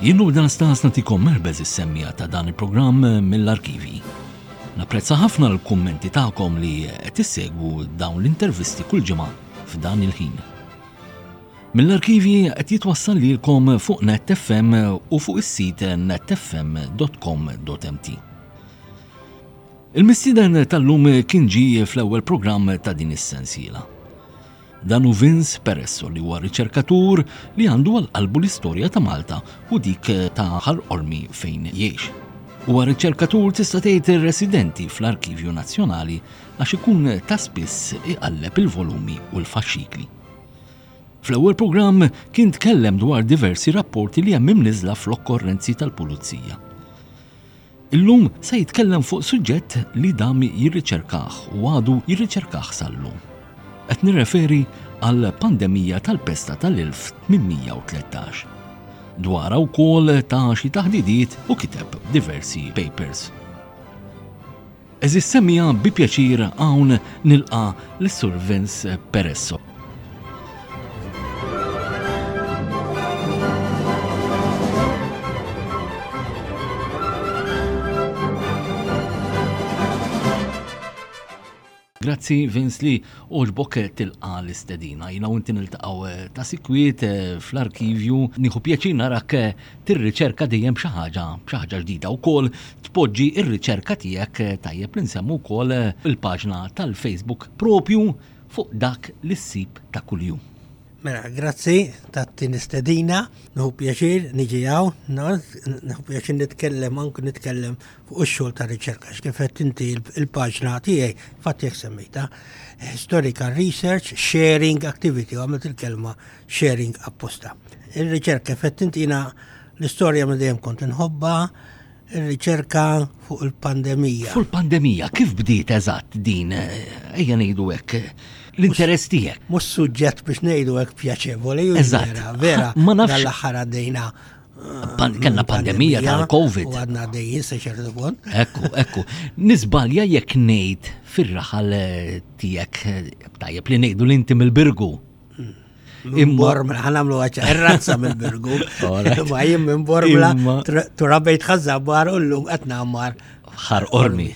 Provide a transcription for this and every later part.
Jinnu dan stas natikom merbez is-semmija ta' dan il-programm mill-arkivi. Napprezza ħafna l-kummenti tagħkom li qed issegwu dawn l-intervisti kull ġimgħa f'dan il-ħin. Mill-arkivi qed jitwassal lilkom fuq netfm u fuq is-sit netfm.com.mt. Il-mistieden tal-lum kien ġi fl-ewwel programm ta' din is-sensiela. Dan hu Vince Peresso li huwa riċerkatur li għandu għal qalbu l-istorja ta' Malta u dik ta' ħal-qormi fejn jgħix. Huwa riċerkatur tista' tgħid residenti fl-Arkivju Nazzjonali għax ikun ta' spiss iqalleb il-volumi u l-faxxikli. Fl-ewwel programm kien tkellem dwar diversi rapporti li hemm imniżla fl-okkorrenzi tal-pulizija. Illum se jitkellem fuq suġġett li dami jirriċerkah u għadu jirriċerkah sal-lum. Qed nirreferi għall-pandemija tal-pesta tal-1813. Dwarha wkoll ta' xi taħdidiet u kiteb diversi papers. Għeżież semmiegħa bi pjaċir hawn nilqa' lis-Sur Vince Peresso. Grazzi Vince li oġbok tilqa l-istedina. Jina u inti niltaqgħu eh, ta' sikwiet eh, fl-arkivju. Nieħu pjaċir narak eh, tir-riċerka dejjem xi ħaġa, xi ħaġa ġdida wkoll tpoġġi r-riċerka tiegħek tajjeb li nsemmu wkoll il-paġna tal-Facebook propju fuq dak li ssib ta' kuljum. Mela, grazzi tat-tin istedina, nħu pjaċir niġi għaw, nħu pjaċir nitkellem, anku nitkellem fuq ix-xogħol ta' riċerka, x'kifet inti il-paġna tiegħi, fatt jekk semmejta, historical research sharing activity, għamilt il-kelma sharing apposta. Ir-riċerka fettintina l-istorja ma dejjem kont inħobba, ir-riċerka fuq il-pandemija. Fuq il-pandemija kif bdiet eżatt din eh, ejja ngħidu hekk eh, l-interess tiegħek. Mhux suġġett biex ngħidu hekk pjaċevoli. Eżatt. Vera, ma nafx. L-aħħar għaddejna eh, Kenna pandemija tal-Covid. Għadna għaddejjin se ċertu punt. Ekku, ekku. Nizbalja jekk ngħid fir-raħal tiegħek tajjeb li ngħidu l-intim il-birgu. Imbormla, ħanamlu għacċa, razza minn birgu. Ma jim imbormla, turabejt ħazza bar u l-lum għatna għammar. ħar ormi.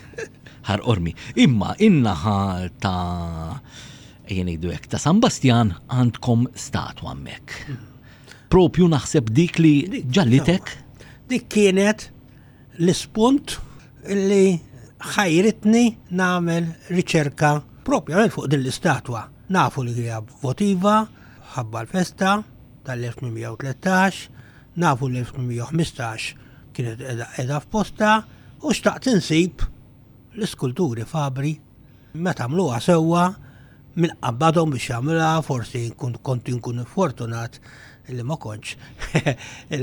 Ħar ormi. Imma innaħa ta' jenejdu jek ta' San Bastian għandkom statwa mek. Propju naħseb dik li ġallitek? Dik kienet l-spunt li ħajritni namel riċerka propjament fuq din l-istatwa. Nafu li kien votiva ħabba l-festa tal-1813, nafu l-1815 kienet edha f'posta u xtaqt insib l-iskulturi fabri meta għamluha sewwa minn qabbadhom biex jagħmilha forsi kont inkun fortunat li ma kontx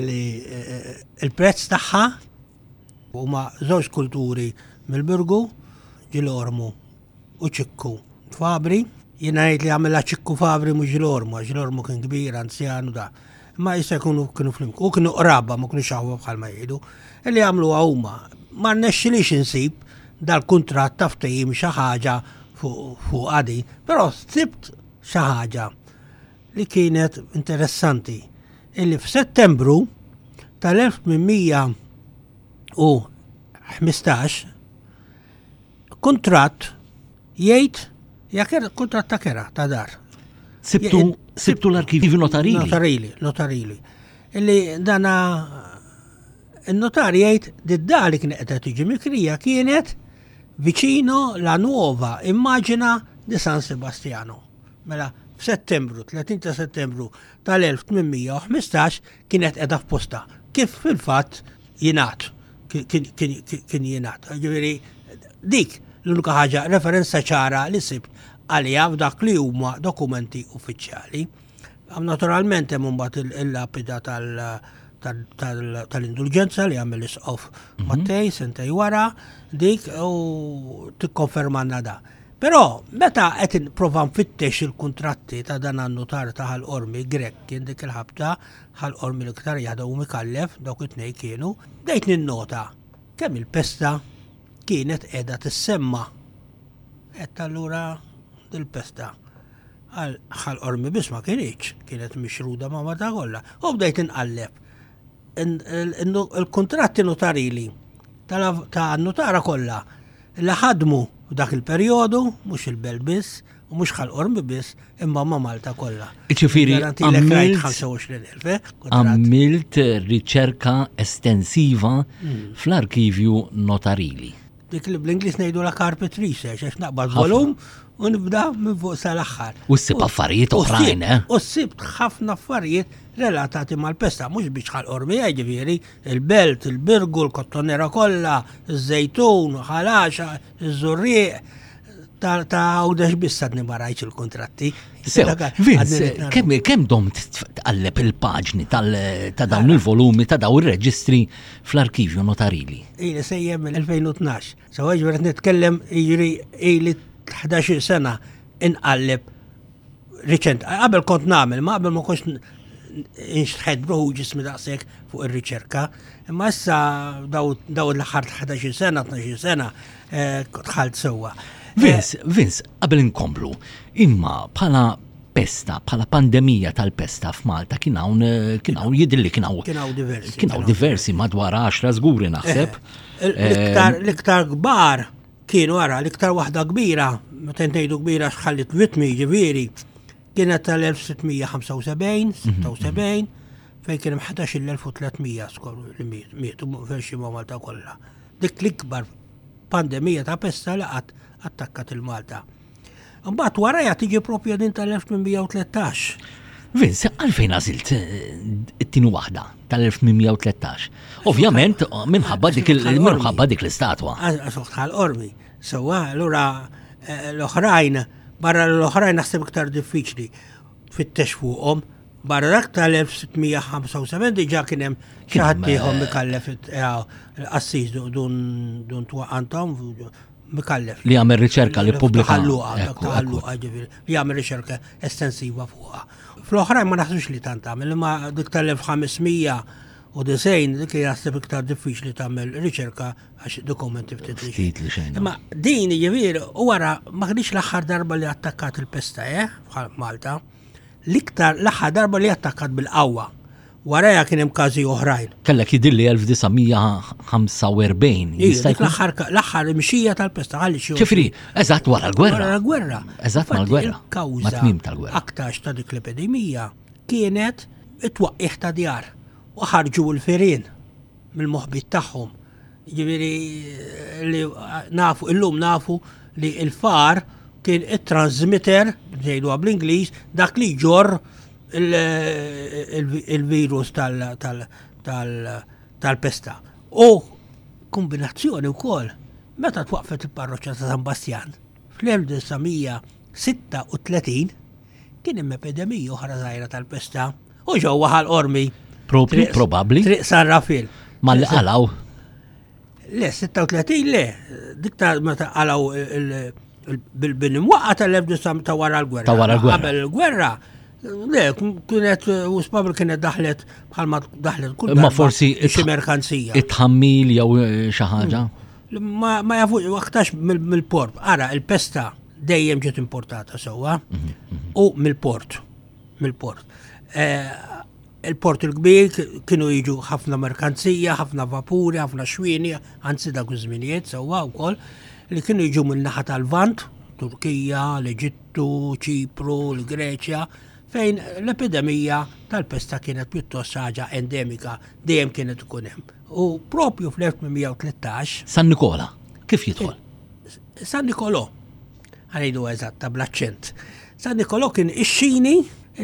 li eh, il-prezz tagħha huma żewġ kulturi mill-Birgu ġil-ormu u Ċikku Fabri. Jiena ngħid li għamilha Ċikku Fabri mhux l-ormu, għax l-ormu kien kbir, anzjan u da. Ma jista' jkunu kienu flim, u kienu qraba ma kienu xaħwa bħal ma jgħidu. Illi għamlu huma ma rnexxilix insib dal-kuntratt ta' ftehim xi ħaġa fuq għadi, però sibt xi ħaġa li kienet interessanti illi f'Settembru tal-1815 kuntratt jgħid jak kuntratt ta' kera ta' dar. Sibtu sibtu l-arkivi notarili. Notarili, notarili. Illi dana il-notar jgħid did-dar li kien qed tiġi mikrija kienet viċino la nuova immagina di San Sebastiano. Mela, f'Settembru, 30 ta' Settembru tal-1815 kienet qiegħda f'postha. Kif fil-fatt jingħad kien jingħad. Ġifieri dik l-unika ħaġa referenza ċara li sib għalija f'dak li huma dokumenti uffiċjali. Naturalment hemm imbagħad il-lapida tal-indulġenza li għamel isqof mhm. Mattej sentej wara dik u tikkonfermanna da. Però, meta qed nipprova nfittex il-kuntratti ta' dan għan-nutar ta' ħal-qormi Grek kien dik il-ħabta ħal-qormi l-iktar jahda u mikallef dawk it-tnej kienu, bdejt ninnota kemm il-pesta kienet qiegħda tissemma. Għedt allura dil-pesta għal ħal-qormi biss ma kienitx, kienet mixruda ma' Malta kollha. U bdejt inqalleb il-kuntratti notarili ta' notara kollha li ħadmu f'dak il-perjodu, mhux il-belt biss, u mhux ħal-qormi biss, imma ma' Malta kollha. Ġifieri għamilt eh? riċerka estensiva mm. fl-arkivju notarili. Dik li bl-Inglis ngħidu la carpet research, għax naqbad volum u nibda minn fuq sal-aħħar. U ssib affarijiet oħrajn, eh? U ssib ħafna affarijiet relatati mal-pesta, mhux biex ħal ormi ġifieri, il-belt, il-birgu, l-kottonera kollha, iż-żejtun, ħalaxa, iż-żurrieq, ta' għawdex biss għadni ma rajċ il-kontratti. Vince, kemm dom tqalleb il-paġni ta' dawn il-volumi ta' dawn il-reġistri fl-arkivju notarili? Ili sejjem minn 2012. Sawa ġveret nitkellem iġri ili 11 sena inqalleb Riċent, qabel kont nagħmel, ma qabel ma kontx inxħed bruħu ġismi daqshekk fuq ir-riċerka, imma issa daw l-aħħar 11 sena, 12 sena, eh, dħalt sewwa. Vince, eh, Vince, qabel inkomplu, imma bħala pesta, bħala pandemija tal-pesta f'Malta kien hawn eh, kien hawn jidilli kien hawn. Kien hawn diversi. Kien hawn diversi madwar 10 żguri naħseb. Eh, l-iktar kbar Kienu ara l-iktar waħda kbira, meta ngħidu kbira xħallit vitmi ġifieri, kienet tal-1675, 76, fejn kien 11,300 skor li mietu fil-xima Malta kollha. Dik l-ikbar pandemija ta' pesta li qatt attakkat il-Malta. Mbagħad warajha tiġi propja din tal-1813. Vince, għalfejn għażilt eh, it-tieni waħda tal-1813? Ovvjament minħabba dik minħabba dik l-istatwa. Għażoħtħal ormi. Sewwa allura eh, l-oħrajn barra l-oħrajn naħseb iktar diffiċli fit-tex fuqhom barra dak tal-1675 diġa kien hemm xi ħadd ieħor eh, mikallef il-qassis dun twaqantom mikallef. Li jagħmel riċerka li pubblika. Li jagħmel riċerka estensiva fuqha. Fl-oħrajn ma naħsux li tant tagħmel, imma dik tal-1500 u disejn dik li jaħseb iktar diffiċli tagħmel riċerka għax dokumenti ftit li xejn. Imma din jiġifier u wara ma kienx l-aħħar darba li attakkat il-pesta eh bħal Malta. L-iktar l-aħħar darba li attakkat bil-qawwa. Warajha kien hemm każi oħrajn. Kellek jidilli 1945. L-aħħar imxija tal-pesta għalli xi. Ċifri, eżatt wara l-gwerra. Wara l-gwerra. Eżatt wara l-gwerra. Kawża. Mat-tmim tal-gwerra. Aktarx ta' dik l-epidemija kienet it-twaqqih ta' djar u ħarġu l-ferien. mill-moħbiet tagħhom. Ġifieri li nafu illum nafu li l-far kien it-transmitter, ġejdu bl-Ingliż, dak li ġor il-virus tal-pesta. U kombinazzjoni wkoll meta twaqfet il-parroċċa ta' San Bastjan fl-1900 36 kien hemm epidemija oħra żgħira tal-pesta u ġewwa ħal qormi. Propri, probabbli. Triq San Rafil. Ma li qalaw. Le, 36 le, dik ta' meta qalaw bil-bini mwaqqa tal-1900 ta' wara l-gwerra. Ta' wara l-gwerra. Qabel il-gwerra. Le, kienet, u spabri kienet daħlet bħalma daħlet kull. Ma forsi. Xi merkanzija. It-tħammil jew eh, xi ħaġa. Hmm. ma jafux aktarx mill-port. Ara, il-pesta dejjem ġiet importata sewwa mhm, mhm. u mill-port. Mill-port. Eh, il-port il-kbir kienu jiġu ħafna merkanzija, ħafna vapuri, ħafna xwini, anzi dak iż-żminijiet sewwa wkoll li kienu jiġu minn naħa tal-Vant, Turkija, l-Eġittu, Ċipru, l-Greċja, fejn l-epidemija tal-pesta kienet pjuttost ħaġa endemika dejjem kienet ikun hemm. U propju fl-1813. San Nikola, kif jidħol? San Nikolo, għalidu eżatta bl-aċċent. San Nikolo kien ix-xini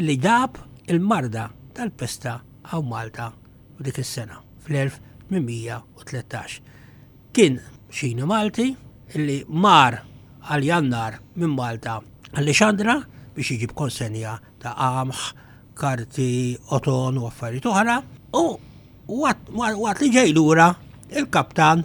li dab il-marda tal-pesta għaw Malta u dik is-sena fl-1813. Kien xini Malti li mar għal jannar minn Malta għalli xandra biex iġib konsenja ta' qamħ, karti, oton u affarijiet oħra. U U għat li ġej lura il-kaptan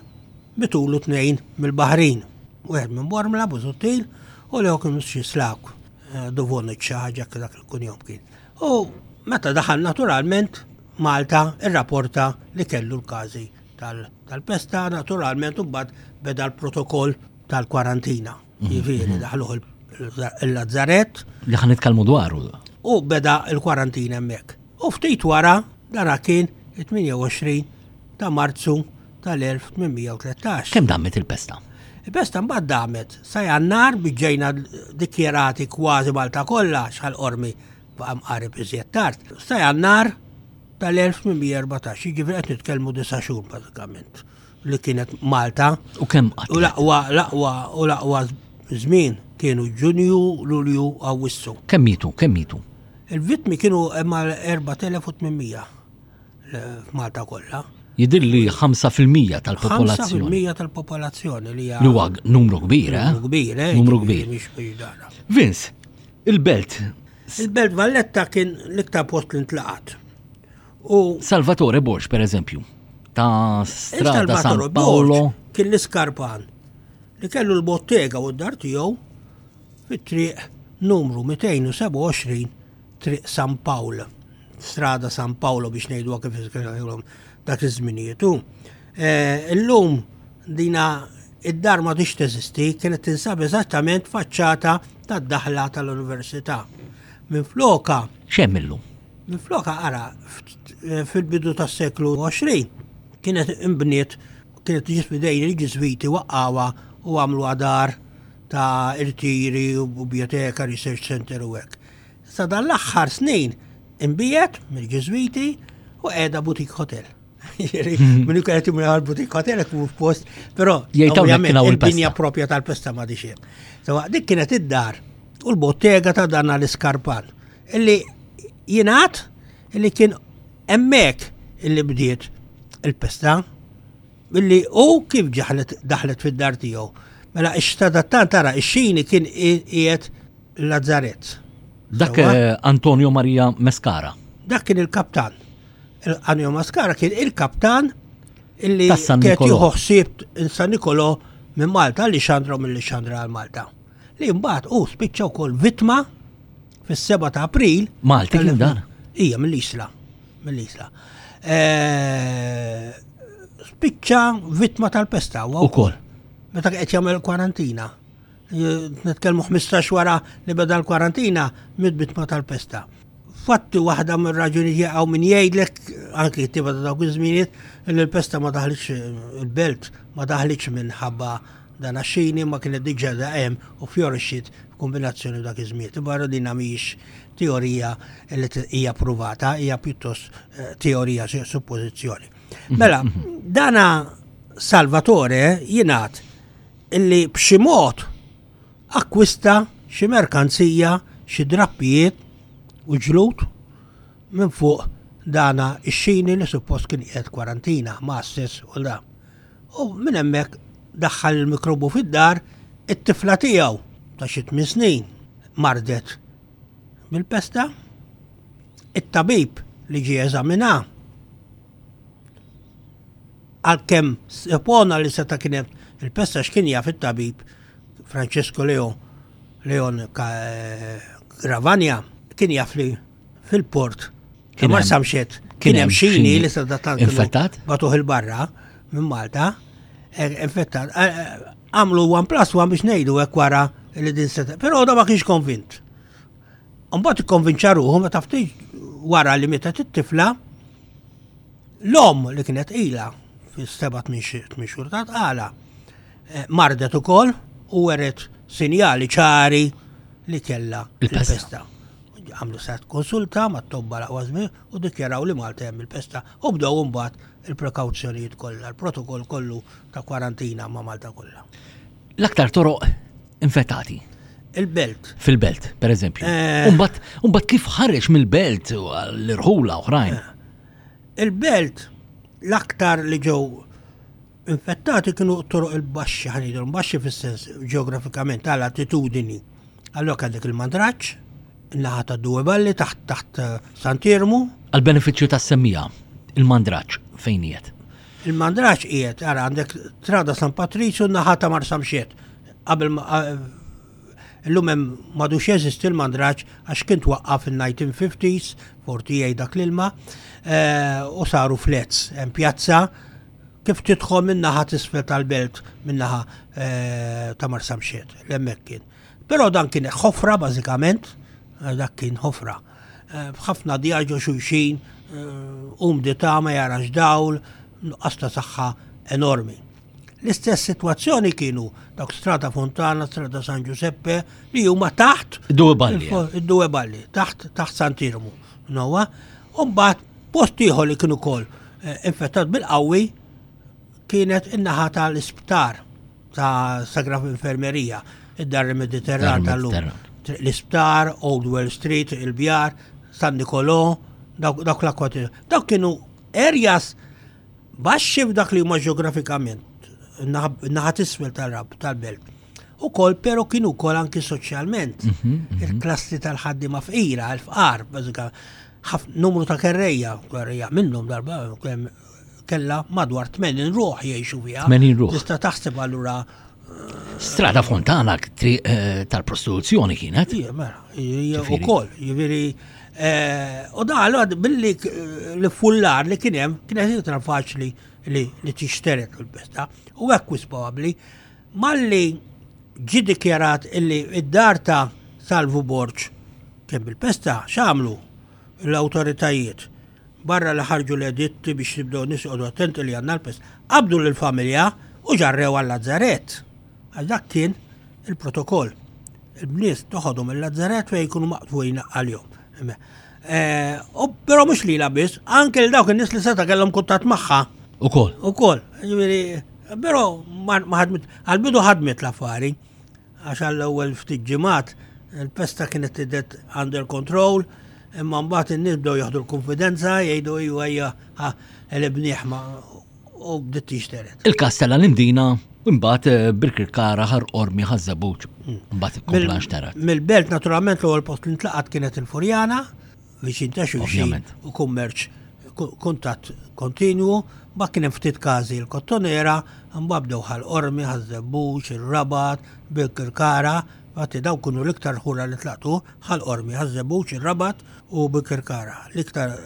bitulu tnejn mill-Bahrin. Wieħed minn Bormla, Buzutil, u li kien Xislak, eh, Duvonic ħaġa dak il-kun jom kien. U meta daħal naturalment Malta irrapporta li kellu l-każi tal-pesta naturalment u bad beda l-protokoll tal-kwarantina. Jiġifieri daħluh il-Lazzaret. Li ħan nitkellmu dwaru. U beda il-kwarantina hemmhekk. U ftit wara dara kien 28 ta' Marzu tal-1813. Kemm damet il-pesta? Il-pesta mbagħad damet sa jannar biġġejna dikjerati kważi Malta kollha xal qormi baqa' mqarib iżjed tard. Sa jannar tal-1814, jiġifieri qed nitkellmu disa' xhur bażikament. li kienet Malta. U kemm U laqwa, laqwa, u laqwa żmien kienu ġunju, lulju, għawissu. Kemm mitu, kemm mitu? Il-vitmi kienu ma 4800 f'Malta kollha. Jidir li 5% tal-popolazzjoni. 5% tal-popolazzjoni li għal. Li huwa numru kbir, eh? Numru kbir, eh? Numru kbir. Vince, il-belt. Il-belt Valletta kien l-iktar post li ntlaqat. U Salvatore Borg, per eżempju, ta' Strada San Paolo. Kien l-iskarpan li kellu l-bottega u d-dar tiegħu fit-triq numru 227 triq San Paolo. Strada San Paolo biex ngħidu kif iżgħidilhom dak iż-żminijiet. Eh, illum dina id-dar ma tix teżisti kienet tinsab eżattament faċċata tad-daħla tal-Università. Minn floka. Xemm illum? Minflok ara fil-bidu tas-seklu 20 kienet imbniet kienet tiġi f'idejn il-Ġiżwiti waqqawha u għamlu għadar ta' irtiri u biblioteka, research center u hekk. Sa dan l-aħħar snin imbijet mill-Ġiżwiti u qiegħda butik hotel. Minu kienet jumni għalbu dik għatelek mu f-post, pero il-binja propja tal-pesta ma diċem. Sawa, dik kienet id-dar u l-bottega ta' dan l-iskarpal. Illi jenat, illi kien emmek illi bdiet il-pesta, illi u kif ġaħlet daħlet fid-dar tiegħu. Mela, ix-xtada tara, ix-xini kien qiegħed l-lazzaret. Dak eh, Antonio Maria Mescara. Dak kien il-kaptan. Antonio Mascara kien il-kaptan illi kienet juħossib San Nikolo minn Malta li xandru mill xandra għal Malta. Li mbagħad u spiċċa wkoll vittma fis-7 ta' April. Malti kien dan? Ija, mill-Isla. Mill-Isla. Eh, spiċċa vittma tal-pesta. Ukoll. Meta qed jagħmel kwarantina. Nitkellmu 15 wara li beda l-kwarantina mid-bitma tal-pesta. Fatti waħda mir raġuni jaqgħu min jgħidlek anki t-tiba ta' dawk iż-żminiet li l-pesta ma daħlitx il-belt ma daħlitx minħabba dan għaxxini ma kienet diġà da hemm u fjorixxiet f'kombinazzjoni dak iż-żmien. Barra din mhijiex teorija li hija pruvata, hija pjuttost eh, teorija suppożizzjoni. Mela, dana Salvatore jingħad illi b'xi mod akkwista xi merkanzija, xi drappijiet u ġlud minn fuq dana x-Xini li suppost kien qiegħed kwarantina mgħasses u da. U minn hemmhekk daħħal il-mikrobu fid-dar it-tifla tiegħu ta' xi tmien snin mardet bil-pesta. It-tabib li ġie eżamina għalkemm sepona li seta' kien hemm il-pesta x'kien jaf it-tabib Francesco Leo Leon eh, Gravania kien jaf li fil-port kien mar samxet kien hemm xini li seta' tant infettat batuh il-barra minn Malta eh, infettat eh, għamlu 1 plus 1 biex ngħidu hekk wara li din seta' però da ma kienx konvint. Mbagħad ikkonvinċa ruħu meta ftit wara li mietet it-tifla l-om li kienet ila fis-seba' tmixur ta' tqala eh, mardet ukoll u weret sinjali ċari li kella il-pesta. Għamlu sa' konsulta ma' tobba la' għazmi u dikjaraw li Malta hemm il-pesta u bdew imbagħad il-prekawzjonijiet kollha, il-protokoll kollu ta' kwarantina ma' Malta kollha. L-aktar toroq infettati. Il-belt. Fil-belt, per eżempju. Eh. Umbat kif ħareġ mill-belt l-irħula oħrajn. Eh. Il-belt, l-aktar li ġew infettati kienu toroq il-baxxi ħanidhom, baxxi fis-sens ġeografikament għal attitudini. Allok għandek il-madraċ, naħa ta' Due Balli taħt taħt eh, Santirmu. Għal-beneficju ta' semmija, il-mandraċ fejniet. Il-Mandrax qiegħed, ara għandek Trada San Patrizju naħa ta' Marsamxet. Qabel l-lum hemm madux jeżisti l-Mandrax għax kien twaqqaf fin-1950s, 48 dak l-ilma, eh, u saru flats. Hemm pjazza kif tidħol min-naħa tisfel tal-belt min-naħa eh, ta' Marsamxet, l-hemmhekk kien. Però dan kien ħofra bażikament, eh, dak kien ħofra. b'ħafna djaġo xulxin, eh, umdità ma jarax dawl, nuqqas ta' saħħa enormi. L-istess situazzjoni kienu dak Strada Fontana, Strada San Giuseppe, li huma taħt id-due balli. Id-due balli, taħt taħt Santirmu. Nowa, u mbagħad post ieħor li kienu kol eh, infettat bil-qawwi Kienet in-naħa tal-isptar ta' Sagraf Infermerija, id-Dar Mediterran tal-lum. L-isptar, Old Well Street, il-bjar, San Nikolo, dawk l-akkwati. Dawk kienu erjas baxxi f'dak li huma ġeografikament, naħa tisfel tal-rab tal-belt. U kol, pero kienu kol anki soċjalment. Mhm, mhm. Il-klassi tal-ħaddima fqira, il-fqar, numru ta' kerreja, kerreja minnum darba, kellha madwar 80 ruħ jgħixu fiha. 80 ruħ. Tista' taħseb allura Strada Fontana eh, tal-prostituzzjoni kienet. Mela, u kol, jiviri. Eh, u da għal billi eh, li fullar li kienem kienet jitra faċli li t-ixteret l-besta u għek wis probabli malli ġi dikjarat illi id-dar ta' Salvu Borċ kemm il-pesta xamlu l-autoritajiet Barra li ħarġu l-editti biex nibdew nisqodu attenti li għandna l-pest, qabdu lill-familja u ġarrew għal-lazzarett. Għax dak kien il-protokoll. Il-bniet toħodhom il-lazzarett fejn jkunu maqtwin għal-jom. Eh, Pero mux li la biss, anke li dawk il-nis li seta kellhom kuntat maħħa. U kol. U kol. Pero maħadmet, għal-bidu ħadmet l-affari. għax għall-ewwel ftit ġimgħat il-pesta kienet tidet under control, imma mbagħad in-nies bdew jaħdu l-konfidenza jgħidu ejju ejja elibnieh ma u bdiet tixteret. Il-kastella l-imdina Imbagħad eh, bil-kirkara ħar ormi ħażabuġ. Imbagħad ikkompla xterat. Mill-belt naturalment l-ewwel post li ntlaqat kienet il-Furjana, viċin ta' xulxin u kummerċ kuntatt kontinwu, ba kien hemm ftit każi l-kottonera, mbagħad bdew ħal qormi, ħal żebbuġ, ir-rabat, Birkirkara, fatti daw kienu l-iktar ħura li tlaqtu, ħal qormi, ħal żebbuġ, ir-rabat u Birkirkara. L-iktar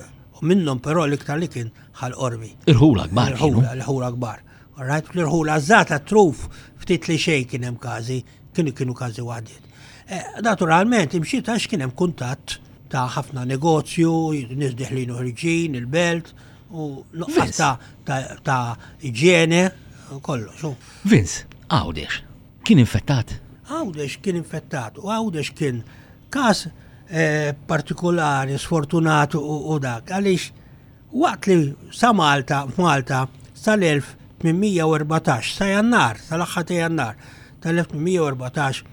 minnhom però l-iktar li kien ħal qormi. Il-ħula kbar. Il-ħula, il-ħula kbar. Rajt fl-irħula żgħata truf ftit li xejn kien hemm każi, Kienu kienu każi waħdiet. Eh, naturalment, imxiet għax kien hemm kuntatt ta' ħafna negozju, nies deħlin uħriġin, il-belt, u nuqqas ta' iġjene, kollox. Vince, għawdex, kien infettat? Għawdex kien infettat, u għawdex kien kas eh, partikolari, sfortunat u dak, għalix Waqt li sa Malta, f'Malta, sal-1814, sa Jannar, sal-aħħar ta' Jannar tal-1814,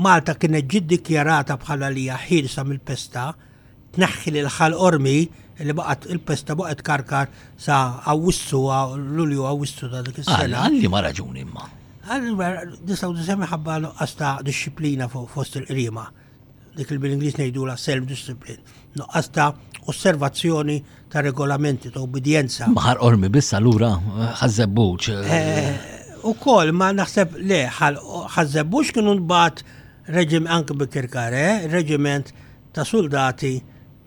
Malta kienet ġiet dikjarata bħala li hija ħielsa mill-pesta, tneħħi lil Ħal Qormi li baqgħet il-pesta baqgħet karkar sa Awwissu, Lulju Awwissu ta' dik is-sena. Għalli ma raġuni imma. Għalli ma raġuni, ħabba nuqqas ta' disċiplina fost il-qrima. dik li bil-Ingliż ngħidulha self-discipline, nuqqas ta' osservazzjoni ta' regolamenti ta' ubidjenza. Maħar ormi biss allura ħażebbuġ. Eh, u kol, ma naħseb le, ħażebbuġ kienu nbat reġim anke bikirkare, eh, reġiment ta' soldati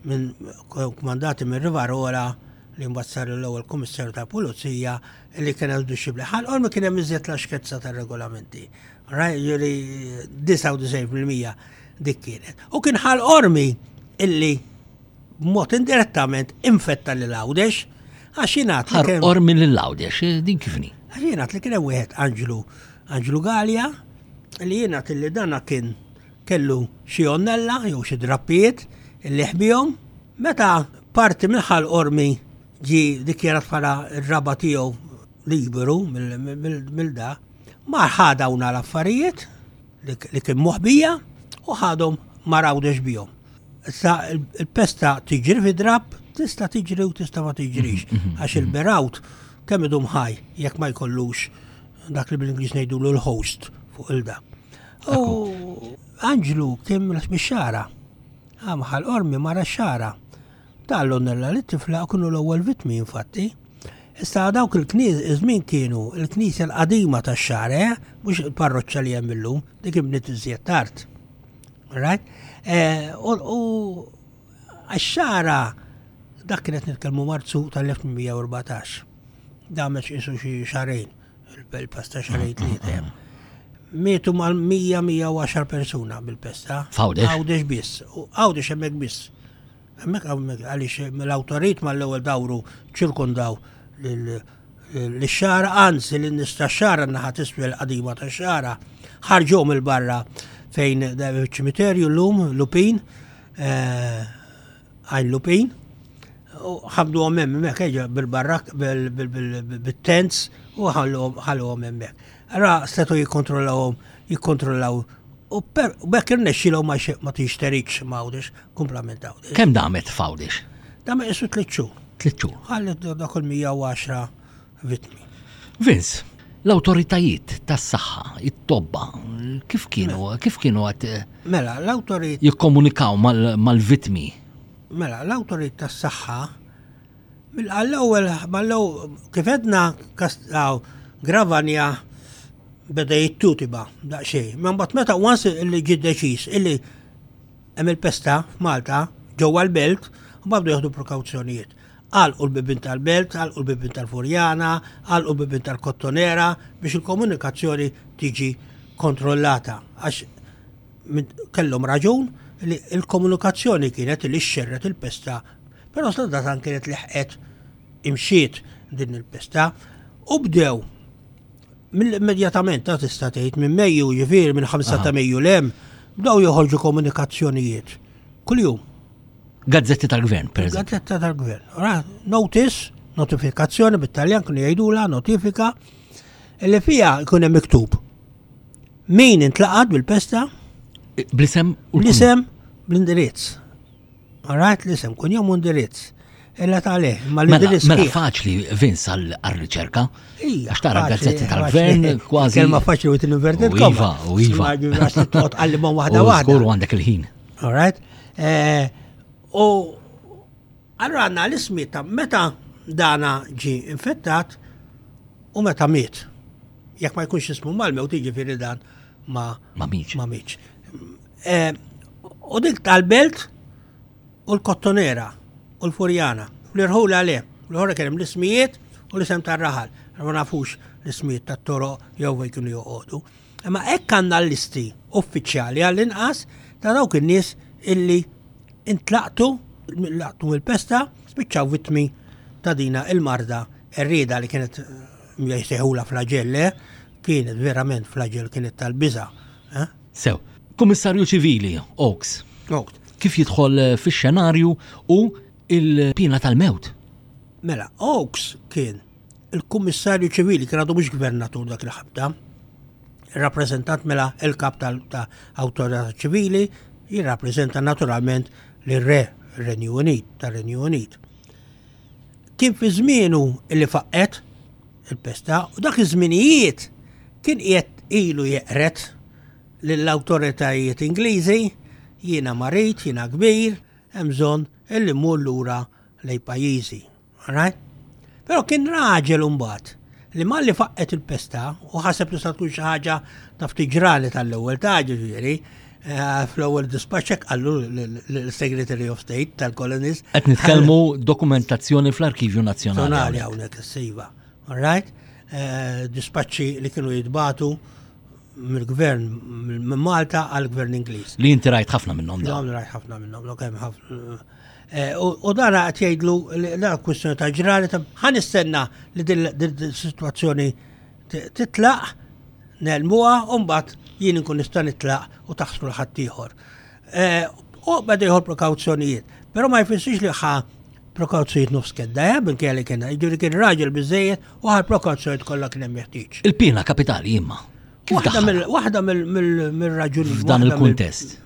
minn komandati minn Rivarola li mbassar l-ewwel kummissarju tal-Pulizija li kien għandu xibli. Ħal ormi kien hemm iżjed laxkezza tar-regolamenti. Ġiri 99% dik kienet. U kien ħal ormi illi mod indirettament infetta li lawdex, għax jingħad. Ħar ormi li lawdex, eh, din kifni. Għax jingħad li kien hemm wieħed Anġlu Anġlu Galja li jingħad li dana kien kellu xi onnella jew xi drappijiet illi ħbihom meta parti mill-ħal ormi ġi dikjarat bħala r-raba tiegħu liberu mill da, mar ħada una l-affarijiet li kien moħbija u ħadhom mar għawdex bihom. Issa il-pesta tiġri fi drab, tista' tiġri u tista' ma tiġrix, mhm, mhm, għax mhm. il-berawt kemm idum ħaj jekk ma jkollux dak li bil-Ingliż ngħidu l-host fuq il-da. U Anġlu kien mix-xara, għamħal ormi mara xara. Ta' l-onnella li t-tifla kienu l-ewwel vittmi infatti. Issa dawk il-knies iż-żmien kienu il-knisja l-qadima tax-xare, mhux il-parroċċa li hemm illum, dik inbniet iżjed tard. Right? Eh, u għax-xara dak kienet nitkellmu marzu tal-1814. Da meċ isu xi xarejn, il-pesta xarejn tlieta hemm. Mietu mal 100-110 persuna bil-pesta. Fawdex. Fawdex biss. Fawdex hemmhekk biss. Hemmhekk hawnhekk għaliex l-awtorit mal-ewwel dawru ċirkundaw l-xara, anzi l nista xara naħa tisfel qadima ta' xara, ħarġu mill-barra fejn ċimiterju l-lum, Lupin, eh, għajn Lupin, ħamdu għom emmek, bil-barrak, bil-tents, u ħallu għom emmek. Ara setu jikkontrollawhom, jikkontrollaw u bekk irnexxilhom ma tixterikx ma' Għawdex, kumplament Għawdex. Kemm damet f'Għawdex? Damet isu tliet xhur. Tliet xhur. Ħallet dak il-110 vittmi. Vince, l-awtoritajiet tas-saħħa, it-tobba, kif kienu, mela. kif kienu għat. Mela, l-awtorit. Jikkomunikaw mal-vitmi. Mela, l-awtorit tas-saħħa Għall-ewwel, kif edna kastaw Gravanja beda jittutiba daqsxejn. Ma mbagħad meta wans li ġi deċiż illi hemm il-pesta f'Malta ġewwa l-belt, mbagħad jieħdu prekawzjonijiet. Għalqu l-bibin tal-belt, għalqu l-bibin tal-Furjana, għalqu l-bibin tal-Kottonera biex il-komunikazzjoni tiġi kontrollata. Għax kellhom raġun li l-komunikazzjoni kienet li xxerret il-pesta Però sadattant kienet leħqet imxiet din il-pista u bdew mill-immedjatament ta' tista' tgħid minn Mejju ġifier minn 5 ta' Mejju lem bdew joħorġu komunikazzjonijiet kuljum. Gazzetti tal-gvern, per Gazzetta tal-gvern. Notice, notifikazzjoni bit-Taljan kienu jgħidula notifika li fija jkun hemm miktub. Min intlaqad bil-pesta? Blisem? Blisem, bl-indirizz. Rajt l-isem, kun jom indirizz. Illa tale, ma mela, l-indirizz. Mela faċli, Vince, għal-riċerka. Ija. Xtara gazzetti tal-gvern, kważi. Kelma faċli u t-inverted koma. Iva, u iva. Għax t-tot għallimon wahda wahda. Skur għandek il-ħin. All right. Eh, u għallura għanna l-ismi ta' meta dana ġi infettat u meta miet. Jek ma jkunx ismu mal-mewt, ġifiri dan ma. Ma miċ. Ma miċ. Eh, u dik tal-belt u l-kottonera u l-furjana, fl-irħula le, l-ħora kienem l-ismijiet u l-isem tar-raħal, ma nafux l-ismijiet tat-toro jew fej kienu joqogħdu. Imma hekk għandna l-listi uffiċjali għall-inqas ta' dawk in-nies illi intlaqtu laqtu il-pesta spiċċaw vitmi ta' dina il-marda rrida li kienet mjajseħula flagelle, kienet verament flagell kienet tal-biża Sew. Kummissarju Ċivili, Oaks. Oaks. Kif jidħol eh, fix-xenarju u il-pina tal-mewt? Mela, Oaks kien il-Kummissarju Ċivili kien għadu mhux gvernatur dak il-ħabta. Rappreżentant mela il-kap ta' awtorità ċivili jirrappreżenta naturalment l-re Renju Unit ta' Renju Unit. Kien fi żmienu li faqqet il-pesta, u dak iż-żminijiet kien qiegħed ilu jeqret lill-awtoritajiet Ingliżi jiena marid, jiena kbir, hemm bżonn illi mmur lura lej pajjiżi. Alright? Però kien raġel imbagħad li malli faqqet il-pesta u ħaseb li sa tkun xi ħaġa ta' ftit ġrali tal-ewwel ta' ġifieri, Fl-ewwel dispaċċ hekk qallu l-Secretary of State tal-Colonies. Qed nitkellmu dokumentazzjoni fl-Arkivju Nazzjonali. hawnhekk is-sejva. All right? Eh, dispaċċi li kienu jitbatu mill-gvern minn Malta għal gvern Ingliż. Li inti rajt ħafna minnhom da. Dawn rajt ħafna minnhom, lok hemm ħafna. Eh, u dan qed jgħidlu la kwistjoni ta' ġrali ta' ħan istenna li din is-sitwazzjoni Titlaq, nelmuha u mbagħad jien inkun nista' nitlaq u taħslu ħaddieħor. Eh, u bada jħol prekawzjonijiet, pero ma jfissirx li ħa prekawzjonijiet nofs kedda, eh, minn kelli kena, ġuri kien raġel bizzejiet u ħal prekawzjonijiet kollha kien hemm jeħtieġ. Il-pina kapitali imma. Waħda mill-raġuni. F'dan il-kuntest.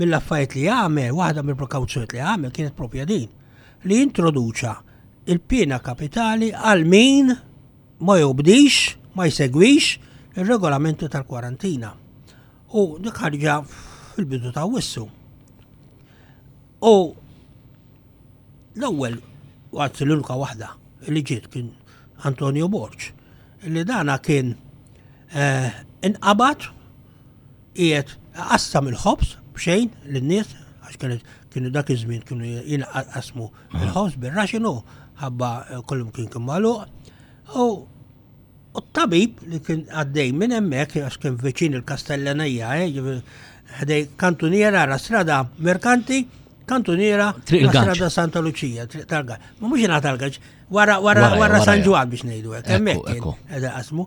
Mill-affajt li għamel, waħda mill-prekawzjonijiet li għamel kienet propja din li introduċa il-pina kapitali għal min ma jobdix, ma jsegwix ir-regolamenti tal-kwarantina. U dik ħarġa fil-bidu ta' wissu. U l-ewwel għazzi l-unika waħda li ġiet kien Antonio Borg, li dana kien eh, inqabad qiegħed qassam il-ħobż b'xejn lin-nies għax kienet kienu dak iż-żmien kienu jinqasmu il-ħobż bir-raxinu ħabba eh, kollum kien kien magħluq. U t-tabib li kien għaddej minn hemmhekk għax kien viċin il-Kastellanija, eh, ħdej kantuniera ra strada merkanti, kantuniera strada Santa Lucia, targa. Ma mhux jingħata l-gaġġ, wara San Ġwan biex ngħidu hekk, hemmhekk kien qasmu.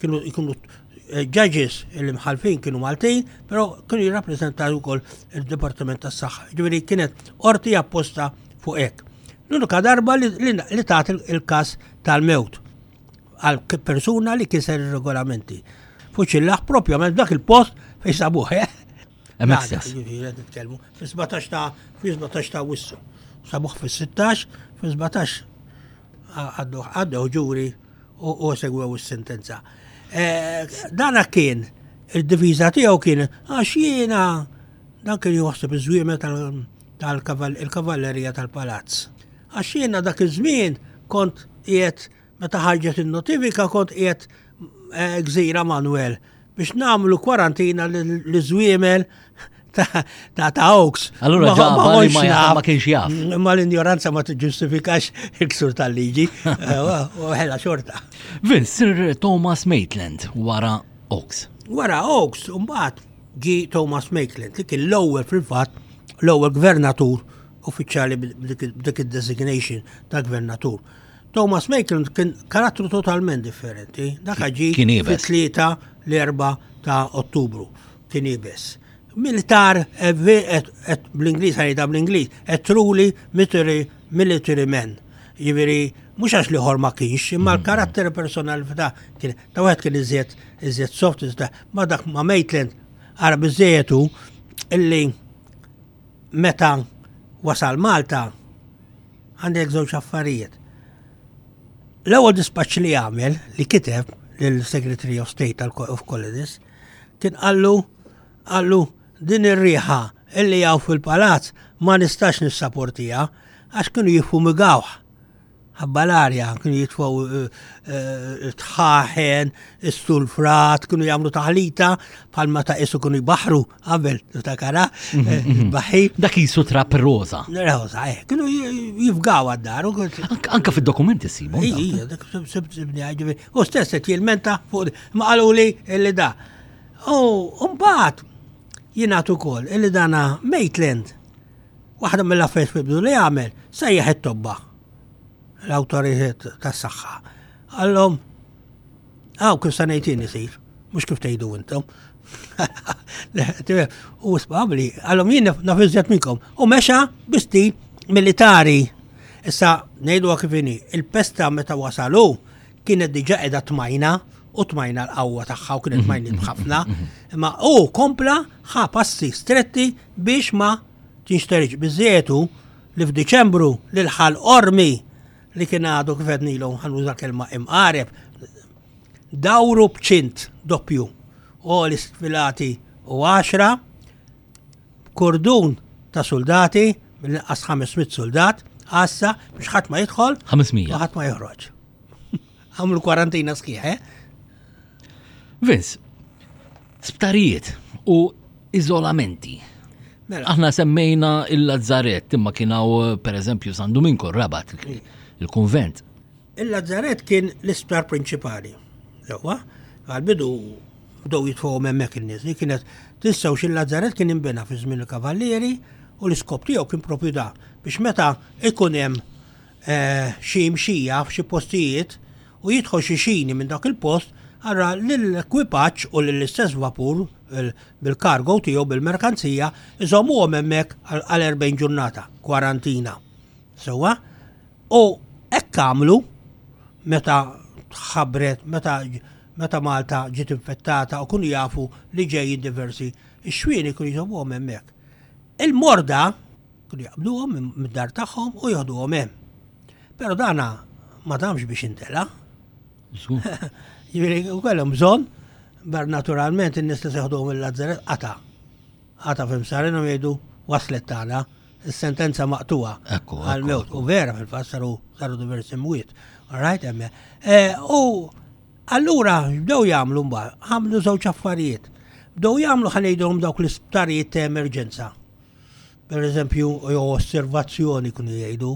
kienu jkunu eh, judges li mħalfin kienu Maltin, pero kienu jirrappreżentaw ukoll il-Dipartiment tas saħħa Ġifieri kienet orti apposta fuq hekk. L-unika darba li tat il-każ tal-mewt għal persuna li kiser ir-regolamenti. Fuċillaħ propjament dak il-post fejn sabuħ, eh? Hemmhekk stess. Jiġifieri qed nitkellmu fis-17 ta' fis-17 ta' Wissu. Sabuh fis-16, fis-17 għaddew ġuri u segwew is-sentenza. Eh, dana kien il-diviża tiegħu kien għax jiena dan kien joħseb iż-żwiemel tal-kavallerija tal-palazz. Għax jiena dak iż-żmien kont qiegħed Meta ħarġet in-notifika kont qiegħed eh, gżira Manuel biex namlu kwarantina l-żwiemel ta' ta' Oaks. Allura ġabba li ma jaf ma kienx jaf. Mm, ma l-injoranza ma tiġġustifikax il-ksur tal-liġi, eh, u ħela xorta. Vin, Sir Thomas Maitland wara Oaks. Wara Oaks, mbagħad ġi Thomas Maitland li kien l-ewwel fil-fatt l-ewwel gvernatur uffiċjali b'dik id-designation ta' gvernatur. Thomas Maitland kien karattru totalment differenti. Dak ġi fit-tlieta l-erba ta' Ottubru kien ibes. Militar, bl-Ingliż għajda bl-Ingliż, a truly military man. Jiviri, mux għax liħor ma kienx, imma mm. l-karatteru personalità kien, ta' għed kien iżjed, iżjed soft, iżda, ma dak ma Maitland, għara bizzejetu, illi Meta wasal Malta, għandek żewġ affarijiet. L-ewwel dispaċċ li għamel li kiteb lill-Secretary of State tal-Colonies kien qallu qallu din ir-riħa illi jaw fil-palazz ma nistax nissaportija għax kienu jifumigawh. Ħabba l-arja, kienu jitfaw tħaħen, istulfrat, kienu jagħmlu taħlita palma ta' isu kienu jbaħru qabel ta' kara, mhm, eh, mhm. baħi. Dak jisu trap roza. Roza, eh, kienu jifgaw għad-dar. Anka fil-dokumenti sibu. Ija, dak sibni għajġivi. U stess qed jilmenta fuq ma qalu li illi da. U mbagħad jingħatu wkoll illi dana Maitland Waħda mill-affarijiet li bdu li jagħmel sejjaħ it-tobba l-awtoritajiet tas-saħħa. Għallhom għaw kif se ngħidin isir, mhux kif tgħidu intom. U sbabli, għallhom jien naf iżjed minnkom. U mexa bisti militari. Issa ngħidu kif il-pesta meta wasalu kienet diġà qiegħda tmajna u tmajna l-qawwa tagħha u kienet tmajni bħafna. Imma u kompla ħa passi stretti biex ma tinxterġ biżżejjed hu li f'Diċembru l-ilħal qormi li kien għadu kif qed ngħidlu ħanuża kelma imqareb dawru b'ċint doppju u li sfilati u għaxra kordun ta' soldati mill-inqas 500 soldat għassa biex ħadd ma jidħol 500 ħadd ma joħroġ. Għamlu kwarantina sħiħ, eh? Vince, sptarijiet u izolamenti. Mela. Aħna semmejna il-Lazzaret, imma kienaw eh, per eżempju San Domingo, Rabat, il-konvent. Il-Lazzaret kien l-isptar prinċipali. Lewa, għal-bidu bdow jitfaw memmek il-nis li kienet tinsaw xil-Lazzaret kien imbena fi żmien il-Kavallieri u l-iskop tiegħu kien propju da biex meta ikun hemm xi mxija f'xi postijiet u jidħol xi xini minn dak il-post, ara lill-ekwipaġġ u lill-istess vapur bil-kargo tiegħu, bil-merkanzija, iżommuhom hemmhekk għal 40 ġurnata kwarantina. Sewwa? U hekk għamlu meta tħabbret, meta meta Malta ġiet infettata u kunu jafu li ġejjin diversi, ix-xwieni kienu jżommuhom hemmhekk. Il-morda Kienu jaqbduhom mid-dar tagħhom u joħduhom hemm. Però dana ma damx biex intela. Ġifieri u kellhom bżonn bar naturalment in-nies li seħduhom il-Lazzaret qata. Qata fim sarinhom jgħidu waslet tagħna is-sentenza maqtuha għal-mewt. U vera fil-fatt saru saru diversi mwiet. Alright, emme. Eh, u allura bdew jagħmlu mbagħad, għamlu żewġ affarijiet. Bdew jagħmlu ħanejdhom dawk l-isptarijiet ta' emerġenza per eżempju, jew osservazzjoni kun jgħidu,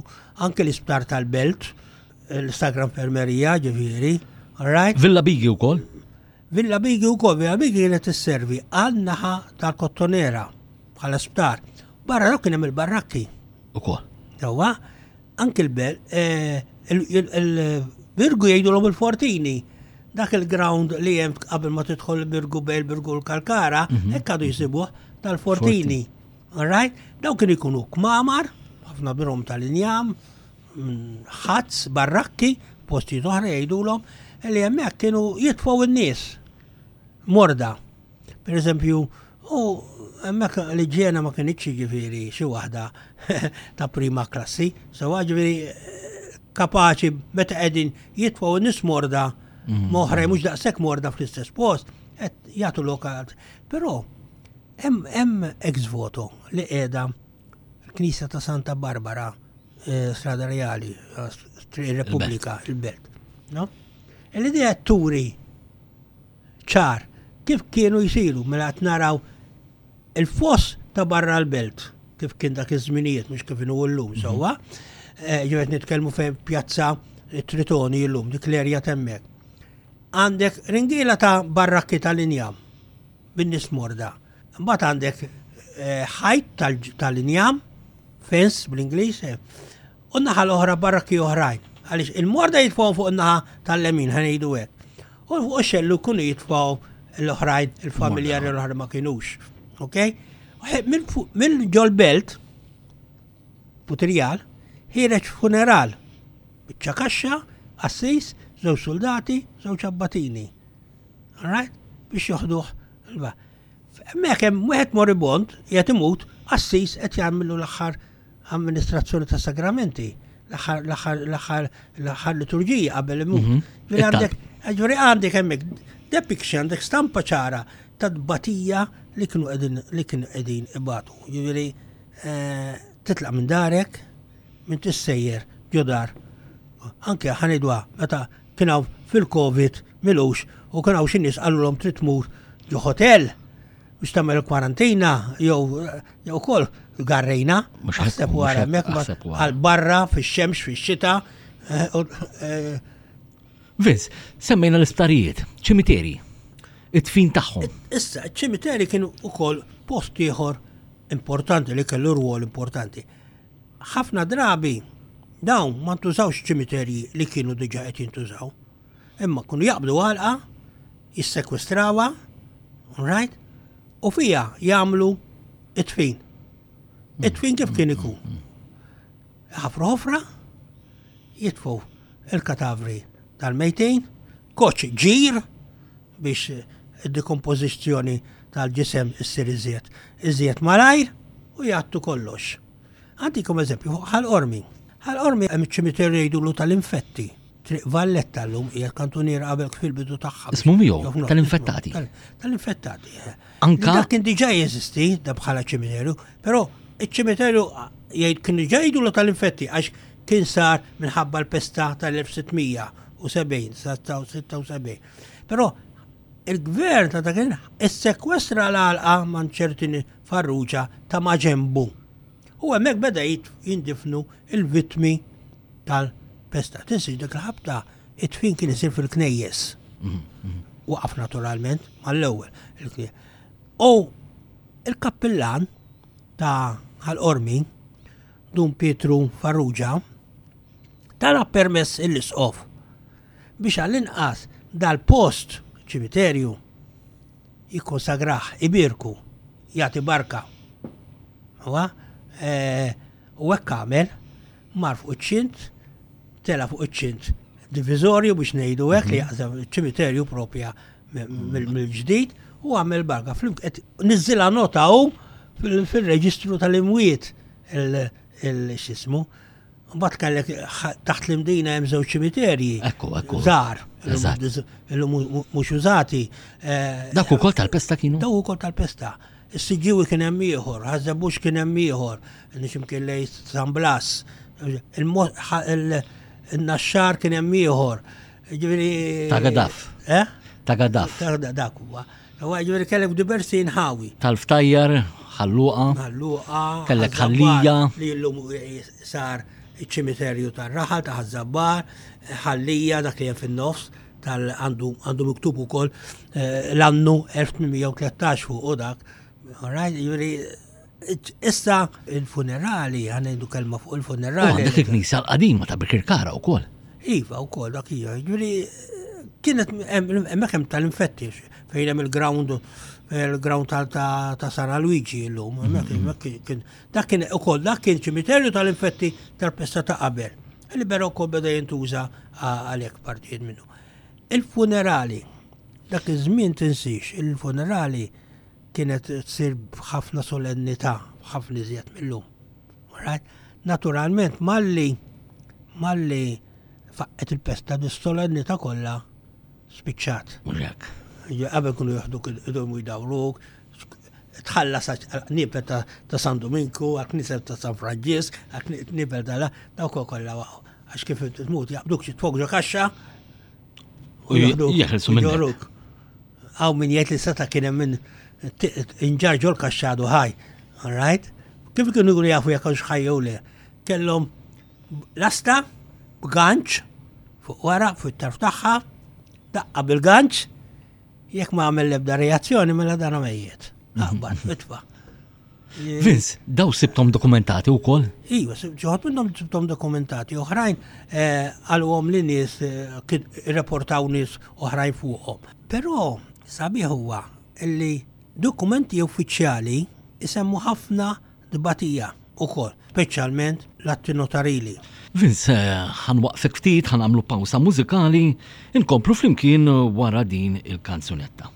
anke l-isptar tal-belt, l-istagra infermerija ġifiri, right? Villa Bigi u kol? Villa Bigi u kol, Villa Bigi kienet s-servi għannaħa tal-kottonera bħala sptar. Barra kien hemm il-barrakki. U kol. Jawa, Anki l-bel, il-birgu jgħidulhom il-fortini. Dak il-ground li hemm qabel ma tidħol il-birgu bej il-birgu l-kalkara, mhm. hekk għadu jsibuh tal-fortini. Alright? Daw kienu jkunu kmamar, ħafna minnhom tal-injam, ħazz, barrakki, posti oħra jgħidulhom, li hemmhekk kienu jitfgħu n-nies. Morda. Per eżempju, u emmek li ġena ma kienieċ ġifiri xi waħda ta' prima klassi, sewa ġifiri kapaċi meta qegħdin jitfaw nismorda mhm. moħra mhux daqshekk morda fl-istess post, qed jagħtu lokal. Però hemm ex voto li qiegħda l-Knisja ta' Santa Barbara eh, Strada Reali, eh, Repubblika, il-Belt. L-idea turi ċar kif kienu jsiru mela qed naraw il-foss ta' barra l-belt kif kien dak iż-żminijiet mhux kif inhu llum mhm. sewwa. Eh, jew qed nitkellmu fejn pjazza Tritoni llum dik l-erja temmek. Għandek ringiela ta' barrakki tal-injam bin-nies morda. Mbagħad għandek eh, ħajt tal-injam, fence bl-Ingliż, eh, u n-naħa l-oħra barrakki oħrajn, għaliex il-morda jitfgħu fuq in-naħa tal-lemin, ħan ngħidu hekk. U fuq ix-xellu jkunu jitfgħu l-oħrajn, il-familjari l-oħra ma kinux. Ok? Minn ġol-belt, putirjal, ħireċ funeral, bieċa kaxxa, assis, żew soldati, żew ċabbatini. Alright? Biex joħduh l-ba. Mek hemm wieħed moribond qiegħed imut, assis qed jagħmlu l-aħħar amministrazzjoni ta' sagramenti, l-aħħar liturġija qabel imut. Mhm. Ġuri għandek, ġuri għandek hemmhekk depiction għandek stampa ċara ta' batija li kienu qegħdin li kienu qegħdin ibatu. Ġuri eh, titlaq minn darek, minn tissejjer ġodar. Anke ħanidwa meta kien hawn fil-COVID milux u kien hawn xi nies qalulhom trid tmur ġo hotel. biex tagħmel kwarantina jew jew ukoll garrejna. Mhux ħasseb wara hemmhekk għal barra fix-xemx fix-xita. Eh, eh. Viz, semmejna l-isptarijiet, ċimiteri, it-tfin tagħhom. Issa, ċimiteri kien ukoll post ieħor importanti li kellu rwol importanti. Ħafna drabi dawn ma ntużawx ċimiterji li kienu diġa qed jintużaw. Imma kunu jaqbdu għalqa, jissekwestrawha, all right, u fija jagħmlu it-tfin. It-tfin kif kien ikun? Ħafru ħofra, jitfu il-katavri tal-mejtin, koċ ġir biex id-dekompożizzjoni tal-ġisem issir iżjed, iżjed malajr u jgħattu kollox. Għandikom eżempju, ħal-ormi. Ħal-ormi hemm ċimiterju jgħidulu tal-infetti. Triq Valletta l-lum hija kantuniera qabel kif il-bidu tagħha. Ismu miegħu tal-infettati. Tal-infettati. Eh. Anka. Dak kien diġà jeżisti da bħala ċimiterju, però iċ-ċimiterju ah, jgħid kien diġà jgħidulu tal-infetti għax kien sar minħabba l-pesta tal-1670 sa 76. Però il-gvern ta' dak is-sekwestra l-għalqa man ċertini farruġa ta' maġembu. U hemmhekk beda jindifnu il-vitmi tal-pest ta' tinsil dik il-ħabta id-dfin kien isir fil-knejjes. Waqaf naturalment mal-ewwel. U il-kappillan ta' għal-qormi Dun Pietru Farrugia talab permess il-isqof biex għall-inqas dal-post ċimiterju jikkonsagraħ ibirku jagħti barka. Huwa eh, u hekk għamel mar fuq iċ-ċint, tela' fuq iċ-ċint diviżorju biex ngħidu hekk li mhm. jaqsam iċ-ċimiterju propja mill-ġdid u għamel barka fl qed niżilha nota hu fil-reġistru tal-imwiet il-xismu. Mbagħad kellek taħt l-imdina hemm żewġ ċimiterji. Ekku, ekku. Żar. Illum mhux użati. Eh, Dak ukoll tal-pesta kienu? Dak ukoll tal-pesta. Is-Siġġiewi kien hemm ieħor, Ħaż-Żebbuġ kien hemm ieħor, nix imkien lejn San Blas, il-Naxxar kien hemm ieħor. Ġifieri. Ta' Gadaf. Eh? Ta' Gadaf. Ta' Gadaf huwa. Huwa ġifieri kellek diversi nħawi. Tal-ftajjar, ħalluqa. Ħalluqa. Kellek ħallija. Li llum sar iċ-ċimiterju tar-raħal ta' ħaż-żabbar, ħallija dak li hemm fin-nofs tal-għandu miktub ukoll l-annu 1813 fuq u dak, alright, juri, issa il-funerali, għanajdu kelma fuq il-funerali. Għandek il-knisa l-qadima ta' Bikirkara u kol. Iva, u kol, dak hija, juri, kienet emmek hemm tal-infettix fejn hemm il-ground il-ground ta' Sara Luigi l-lum. Mm-hmm. Dak kien u kol, dak kien ċimiterju tal-infetti tal-pesta ta' qabel. Libera u kol beda jintuża għalek partijiet minnu. Il-funerali. Dak iż-żmien tinsiex, il-funerali kienet tsir b'ħafna solennità, b'ħafna iżjed mill-lum. Naturalment, malli malli faqqet il-pesta bis-solennità kollha spiċċat. Mhux Qabel kunu joħdu idhom jdawruk, tħallas nipel ta' San Dominku, għak nisel ta' San Franġisk, għak nipel ta' la, dawk kollha waqgħu. Għax kif tmut jaqbduk xi tfogġa kaxxa u jeħelsu minn Għaw minn jgħid li seta kien hemm minn inġarġol kaxxadu ħaj. All right? Kif kienu jgħu jafu jekk għax ħajjew le? Kellhom lasta b'ganċ fuq wara fuq it-tarf tagħha, daqqa bil-ganċ, Jekk ma għamel l-ebda reazzjoni mela dan mejjet. Aħbar, mitfa. Vince, daw sibtom dokumentati u koll? Iwa, ġoħat minnom sibtom dokumentati, uħrajn eh, għal-għom li nis eh, reportaw nis uħrajn fuqom. Pero, sabiħ huwa illi dokumenti uffiċjali jisemmu ħafna tbatija ukoll, speċjalment l-atti notarili. Vince, ħanwaqfek ftit, ħanamlu pawsa mużikali, inkomplu flimkien wara din il-kanzunetta.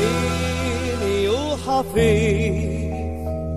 Ini u ħafif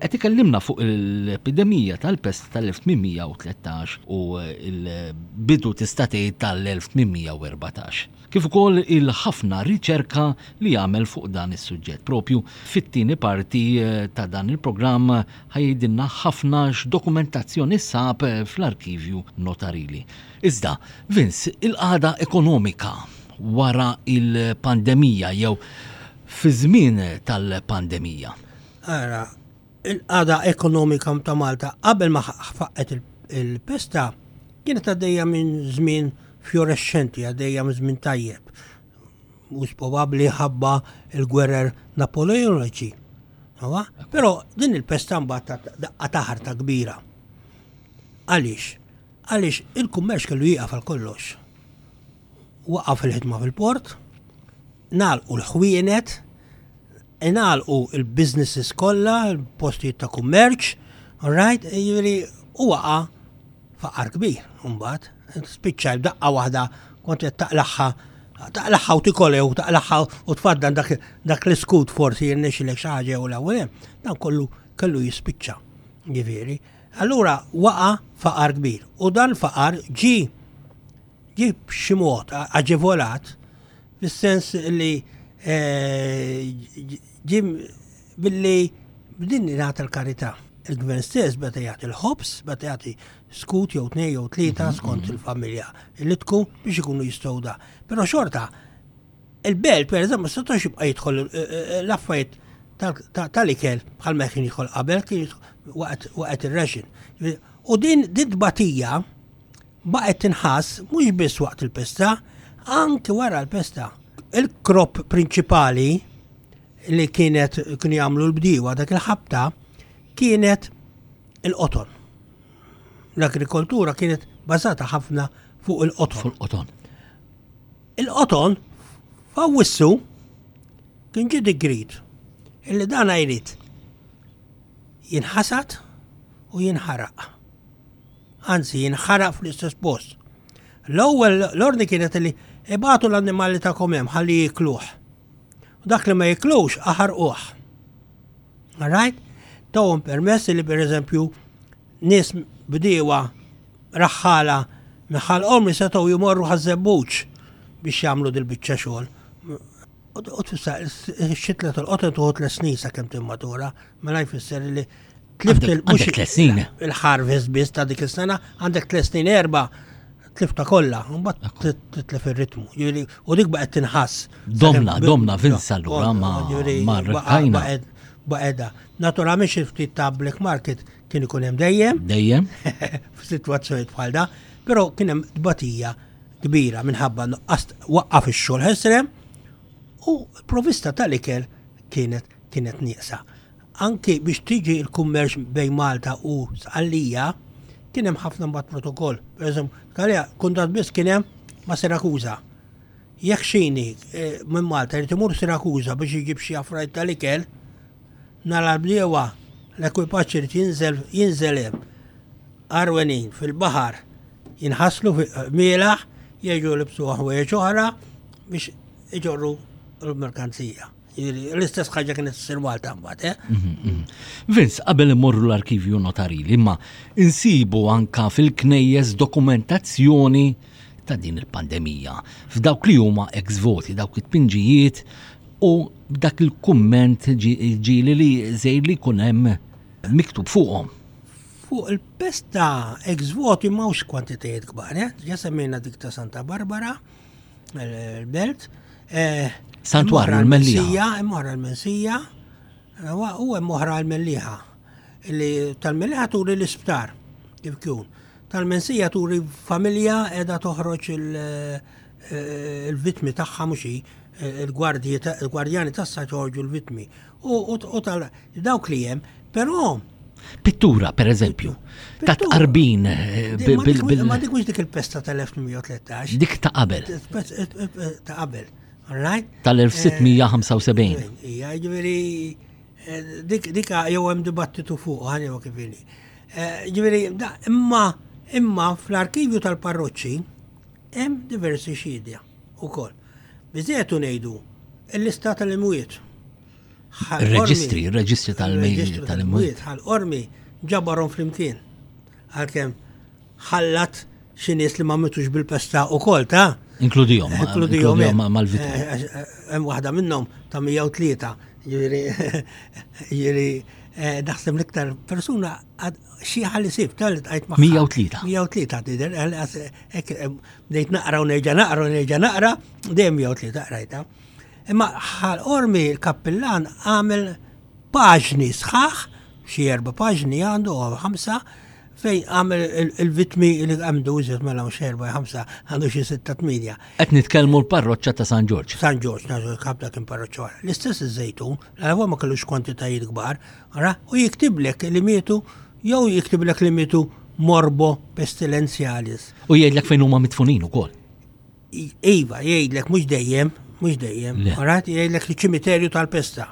Qed ikellimna fuq l-epidemija tal-pest tal-1813 u l-bidu tista' tgħid tal-1814, kif ukoll il-ħafna riċerka li għamel fuq dan is-suġġett. Propju fit-tieni parti ta' dan il-programm ħa jgħidilna ħafna x'dokumentazzjoni sab fl-arkivju notarili. Iżda, Vince, il-qagħda ekonomika wara l-pandemija jew fiż-żmien tal-pandemija? Ara, il-qada ekonomika ta' Malta qabel ma ħaqqet il-pesta kienet għaddejja minn żmien fjoresċenti, għaddejja minn żmien tajjeb. Mhux probabbli ħabba il-gwerer Napoleoniċi. Però din il-pesta mbagħad daqqa taħar ta' kbira. Għaliex? Għaliex il-kummerċ kellu jieqaf għal kollox. waqaf il-ħidma fil-port, nalqu l-ħwienet, nalqu il-businesses kollha, il-postijiet ta' kummerċ, right, jivri u waqa faqar kbir, mbagħad, spiċċa daqqa waħda kont qed taqlaħħa taqlaħħa u tikolew, taqlaħħa u tfaddan dak l-iskut forsi jirnexilek xi ħaġa u l-ewwel, dan kollu kellu jispiċċa. Ġifieri, allura waqa faqar kbir u dan faqar ġi Ġie b'xi mod aġevolat fis-sens li ġie billi b'din ingħata l-karità. Il-Gvern stess beda jagħti l-ħobż, beda jagħti skut jew tnejn jew tlieta skont il-familja li tkun biex ikunu jistgħu da. Però xorta il-belt pereżempju ma setax jibqa' jidħol l-affarijiet tal-ikel bħal ma kien jidħol qabel kien waqgħet ir-resin. U din din tbatija baqgħet tinħass mhux biss waqt il-pesta, anki wara l-pesta. Il-krop prinċipali li kienet kien jagħmlu l-bdiewa dak il-ħabta kienet il-qoton. L-agrikoltura kienet bażata ħafna fuq il-qoton. Fuq il-qoton. Il-qoton fawissu kien ġi digrit illi dan jrid jinħasad u jinħaraq. anzi jinħaraq fl-istess post. L-ewwel l-ordni kienet li ibatu l-annimali ta' komem ħalli jikluħ. U dak li ma jiklux aħar uħ. Alright? Tawhom permess li per eżempju nis bdiewa raħħala meħal omri setgħu jmorru ħażebbuċ biex jagħmlu dil-biċċa xogħol. U tfissa, xitlet l-qotet uħut l-snin sa' kem timmatura, ma mela jfisser li Tlift il-snin. Il-harvest biss ta' dik is-sena, għandek tliet snin erba' tlifta kollha, mbagħad titlef ir-ritmu. U dik baqgħet tinħass. Domna, domna vinsa lura ma' rkajna. Baqeda. Naturalment xi ftit ta' black market kien ikun hemm dejjem. Dejjem. F'sitwazzjoni bħal da, però kien hemm tbatija kbira minħabba nuqqas waqqaf ix-xogħol ħesrem u provista tal-ikel kienet kienet nieqsa. anki biex tiġi l-kummerċ bejn Malta u Sqallija, kien hemm ħafna mbagħad protokoll. Per eżempju, Sqallija kuntat biss kien hemm ma' Sirakuża. Jekk xini eh, minn Malta jrid imur Sirakuża biex iġib xi affarijiet tal-ikel, nara bdiewa l-ekwipaġġ irid jinżel jinżel hemm. Arwenin fil-baħar jinħaslu mielaħ, jieġu libsu ħwejjeġ oħra biex iġorru l-merkanzija. Jiġifieri, l-istess ħaġa kienet issir Malta mbagħad, eh? Mhm, mhm. Vince, qabel immorru l-arkivju notarili, imma insibu anka fil-knejjes dokumentazzjoni ta' din il-pandemija. F'dawk li huma ex voti, dawk it-pinġijiet u b'dak il-kumment ġili li żejr li jkun hemm miktub fuqhom. Fuq il-pesta ex voti mawx kwantitajiet kbar, eh? ġesemmejna dik ta' Santa Barbara, il-belt. Eh, Santwarju l-Mellija. Imorra l-Mensija, u hemm oħra l-Melliħa. Li tal-Melliħa turi l-isptar, kif kjun. Tal-Mensija turi familja edha toħroġ eh, il-vitmi tagħha mhux eh, il-gwardjani tas-sa ġorġu l-vitmi. u tal dawk li hemm, però pittura, per eżempju, ta' tqarbin eh, bil. Ma dik mhux dik il-pesta tal-1813. Dik ta' qabel. Ta' qabel. Right? Tal-1675. Eh, ija, ġveri, eh, dik jew hemm dibattitu fuq ħan jew kif ili. Ġveri, imma imma fl-arkivju tal-parroċċi hemm diversi xhiedja ukoll. Biżżejjed u ngħidu l-lista tal-imwiet. Reġistri, reġistri tal-imwiet. Ħal-qormi ġabarhom flimkien. Għalkemm ħallat xi nies li ma mitux bil-pesta u kol ta' Inkludijom, inkludijom mal-vitri. Eh, eh, eh, hemm waħda minnhom ta' 103, jiġri jiġri daħseb l-iktar persuna Xi ħalli sib, tal-li tqajt ma. 103. 103 tidher, dejt naqra u nerġa' naqra u nerġa' naqra, dejjem 103 taqrajta. Imma ħal ormi l-kappillan għamel paġni sħaħ, xi erba' paġni għandu u ħamsa, fej għamel il-vitmi li għamdu użet mela u xerba ħamsa għandu xie sitta tminja. Qed nitkellmu l-parroċċa ta' San Ġorġ. San Ġorġ, nażu l-kabda kien parroċċa. L-istess iż-żejtun Għal huwa ma kellux kwantitajiet kbar, ara, u jiktiblek li mietu jew jiktiblek li mietu morbo pestilenzjalis. U jgħidlek fejn huma mitfunin ukoll. Iva, jgħidlek mhux dejjem, mhux dejjem. Ara, jgħidlek li ċimiterju tal-pesta.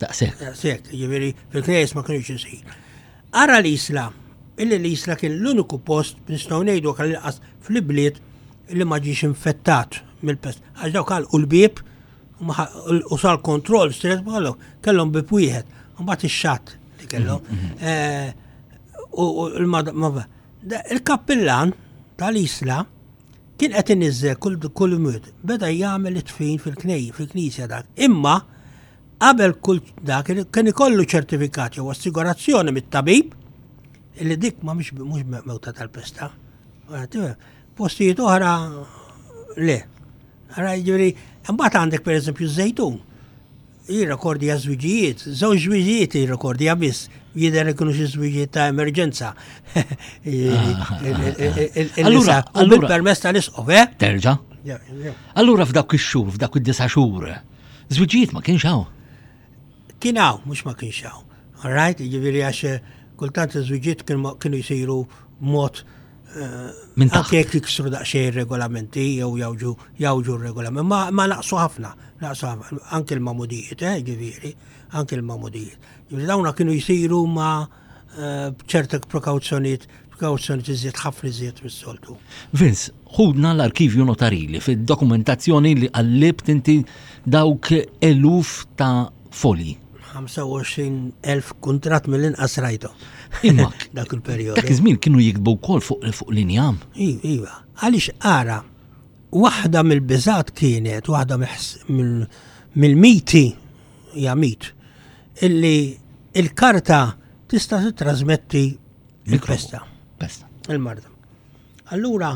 Daqshekk. Daqshekk, jiġifieri fil-knejjes ma kienx isir. Ara l-isla, illi l-isla kien l-uniku post nistgħu ngħidu għal fl-ibliet li ma ġiex infettat mill-pest. Għax dawk għal u l-bib u sal kontroll stress bħallu, kellhom bib wieħed, mbagħad ix-xatt li kellhom. Mhm, mhm. Eh, u l-madam, il-kappillan tal-isla kien qed inizzel kull imut, beda jagħmel it-tfin fil-knej, fil-knisja dak. Imma qabel kull dak kien ikollu ċertifikat jew assigurazzjoni mit-tabib illi dik ma mhux mewta tal-pesta. Postijiet oħra le. Ara jiġifieri, imbagħad għandek pereżempju żejtun. Jirrekordi żwiġijiet, żewġ żwiġijiet jirrekordi biss, jidher ikunu xi żwiġijiet ta' emerġenza. Allura, allura permess tal-isqof, eh? Terġa'. Allura f'dawk ix-xhur, f'dawk id-disa' xhur, żwiġijiet ma kienx hawn. Kien hawn, mhux ma kienx hawn. All right, jiġifieri għax kultant iż-żwiġijiet kienu jsiru mod Anke jekk jiksru daqsxejn ir-regolamenti jew jawġu jawġu r-regolamenti, ma, ma naqsu ħafna, naqsu ħafna, anke l-mamudijiet, eh, ġifieri, anke l-mamudijiet. Ġifieri dawna kienu jsiru ma eh, ċertek prekawzjoniet prekawzjoni tiżjed ħafna iżjed mis-soltu. Vince, ħudna l-arkivju notarili fid-dokumentazzjoni li qallibt inti dawk eluf ta' foli. 25,000 kuntratt mill-inqas rajthom. Imma dak il-perjodu. Dak iż-żmien kienu jiktbu wkoll fuq l-injam. Iva, għaliex ara, waħda mill-biżat kienet, waħda mill-miti, ja mit, illi il-karta tista' titrasmetti il-pesta. Il-marda. Allura,